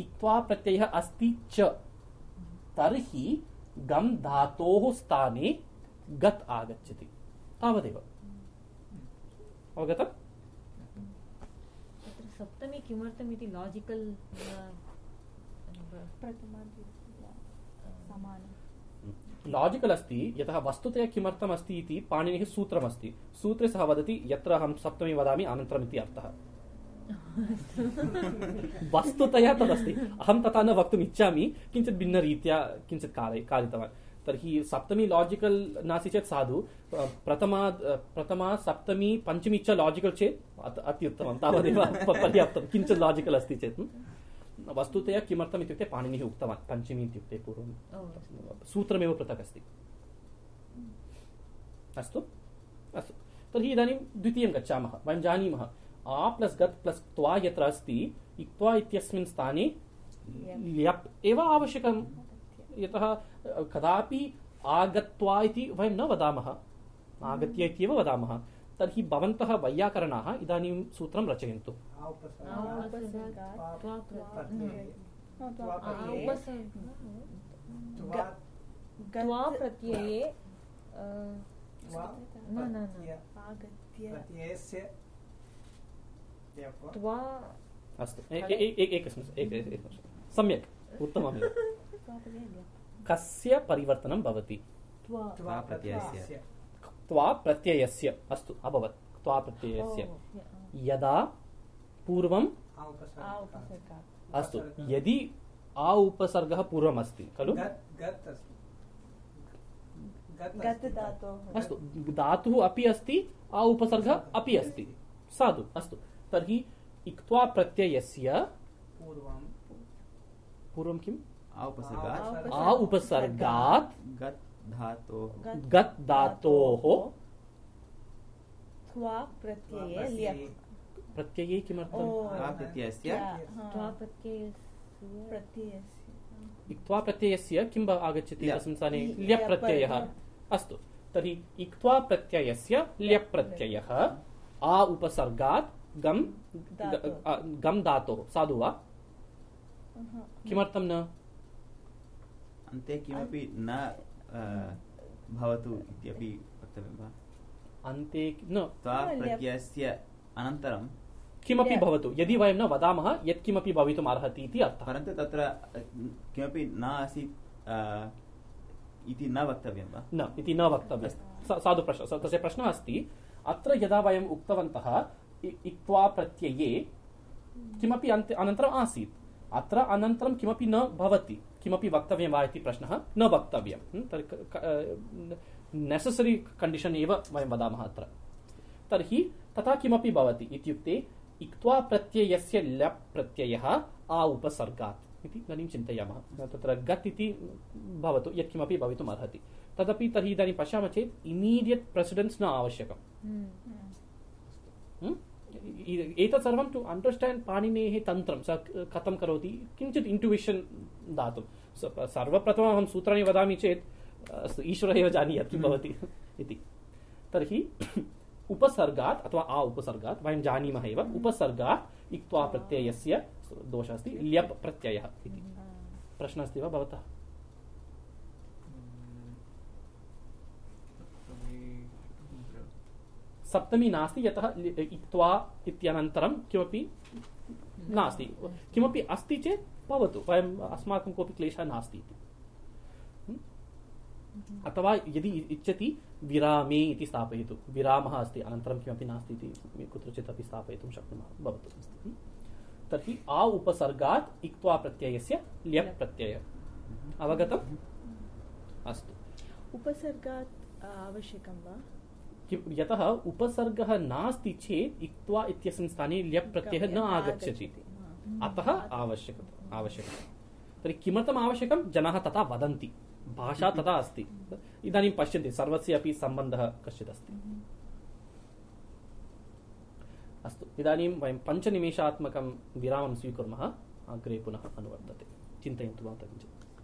A: इक्त्वा प्रत्ययः अस्ति च तर्हि गम् धातोः स्थाने गत् आगच्छति। तावदेव। अवगतम्
C: सप्तमी लाजिकल्
D: प्रथमा द्वितीया समानम्।
A: लाजिकल् अस्ति यतः वस्तुतया किमर्थम् अस्ति इति पाणिनिः सूत्रमस्ति। सूत्रे सः वदति यत्र अहं सप्तमी वदामि अनन्तरम् इति अर्थः। वस्तुतया तदस्ति। अहं तथा न वक्तुम् इच्छामि किञ्चित् भिन्नरीत्या किञ्चित् कारय कारितवान् तर्हि सप्तमी लाजिकल् नास्ति चेत् साधु। प्रथमा प्रथमा सप्तमी पञ्चमी च लाजिकल् चेत् अत- अत्युत्तमं। तावदेव पर्याप्तं। किञ्चित् लाजिकल् अस्ति चेत्। वस्तुतया किमर्थम् इत्युक्ते पाणिनिः उक्तवान् पञ्चमी इत्युक्ते पूर्वं सूत्रमेव पृथक् अस्ति अस्तु? अस्तु। तर्हि इदानीं द्वितीयं गच्छामः। वयं जानीमः आ प्लस् गत् प्लस् त्वा यत्र अस्ति इक्त्वा इत्यस्मिन् स्थाने ल्यप् एव आवश्यकं। यतः कदापि आगत्वा इति वयं न वदामः। आगत्य इत्येव वदामः। तर्हि भवन्तः वैयाकरणाः इदानीं सूत्रं रचयन्तु।
B: प्रत्यये
A: अस्तु एकस्मिन्। सम्यक् उत्तममेव। कस्य परिवर्तनं भवति?
C: त्वा
E: प्रत्ययस्य।
A: अस्तु अभवत्। त्वा प्रत्ययस्य। यदा पूर्वम् अस्तु यदि आ उपसर्गः पूर्वमस्ति खलु?
B: गत् गत् अस्ति। गत्
D: गत्
B: अस्ति।
D: धातोः
A: अपि अस्ति आ उपसर्गः अपि अस्ति। साधु अस्तु। तर्हि इक्त्वा प्रत्ययस्य
B: पूर्वं
A: पूर्वं किम्?
E: आ उपसर्गात्।
A: आ उपसर्गात्।
E: गत् धातोः
D: गत्
A: धातोः
D: त्वा प्रत्यये ल्यप्
A: प्रत्यये किमर्थम्?
E: त्वा प्रत्ययस्य?
D: हाँ,
C: त्वा प्रत्ययस्य।
D: प्रत्ययस्य।
A: इक्त्वा प्रत्ययस्य किं आगच्छति। तस्मिन् स्थाने
D: ल्यप्
A: प्रत्ययः
D: प्रत्ययः।
A: अस्तु। तर्हि इक्त्वा प्रत्ययस्य ल्यप् प्रत्ययः आ उपसर्गात् गम् गम् धातोः। साधु वा?
D: हाँ,
A: किमर्थं न?
E: अन्ते किमपि न भवतु इत्यपि वक्तव्यं वा?
A: अन्ते न।
E: प्रत्ययस्य अनन्तरं
A: किमपि भवतु। यदि वयं न वदामः यत्किमपि भवितुम् अर्हति इति अर्थः।
E: परन्तु तत्र किमपि न आसीत् इति न वक्तव्यं वा?
A: न इति न वक्तव्यं। साधु प्रश्नः तस्य प्रश्नः अस्ति अत्र यदा वयम् उक्तवन्तः इक्त्वा प्रत्यये किमपि अन्ते अनन्तरम् आसीत्। अत्र अनन्तरं किमपि न भवति। किमपि वक्तव्यं वा इति प्रश्नः न वक्तव्यं नेसेसरी कण्डीशन् एव वयं वदामः अत्र। तर्हि तथा किमपि भवति इत्युक्ते इक्त्वा प्रत्ययस्य प्रत्ययः आ उपसर्गात् इति इदानीं चिन्तयामः। तत्र गत् इति भवतु यत्किमपि भवितुम् अर्हति तदपि तर्हि इदानीं पश्यामः चेत् इमीडियट् प्रेसिडेन्स् न आवश्यकम्। हम्म? एतत् सर्वं टु अण्डर्स्टाण्ड् पाणिनेः तन्त्रं स कथं करोति? किञ्चित् इण्टुविशन् दातुं। सर्वप्रथमम् अहं सूत्राणि वदामि चेत् ईश्वरः एव जानीयात् किं भवति इति। तर्हि उपसर्गात् अथवा आ उपसर्गात् वयं जानीमः एव उपसर्गात् इक्त्वा प्रत्ययस्य दोषः अस्ति ल्यप् प्रत्ययः इति। प्रश्नः अस्ति वा भवतः? सप्तमी नास्ति, यतः इक्त्वा इत्यनन्तरं किमपि नास्ति। किमपि अस्ति चेत् भवतु वयम् अस्माकं कोऽपि क्लेशः नास्ति इति? अथवा यदि इच्छति, विरामे इति स्थापयतु। विरामः अस्ति, अनन्तरं किमपि नास्ति इति कुत्रचित् अपि स्थापयितुं शक्नुमः, भवतु? तर्हि आ उपसर्गात् इक्त्वा प्रत्ययस्य ल्यप् प्रत्ययः। अवगतम्? अस्तु।
D: उपसर्गात् आवश्यकं वा?
A: यतः उपसर्गः नास्ति चेत् इक्त्वा इत्यस्मिन् स्थाने ल्यप् प्रत्ययः न आगच्छति।
D: हाँ।
A: अतः आवश्यकता आवश्यकता। तर्हि किमर्थम् आवश्यकं? जनाः तथा वदन्ति। भाषा तथा अस्ति। इदानीं पश्यन्ति सर्वस्य अपि सम्बन्धः कश्चित् अस्ति। अस्तु इदानीं वयं पञ्चनिमेषात्मकं विरामं स्वीकुर्मः। अग्रे पुनः अनुवर्तते। चिन्तयन्तु वा किञ्चित्।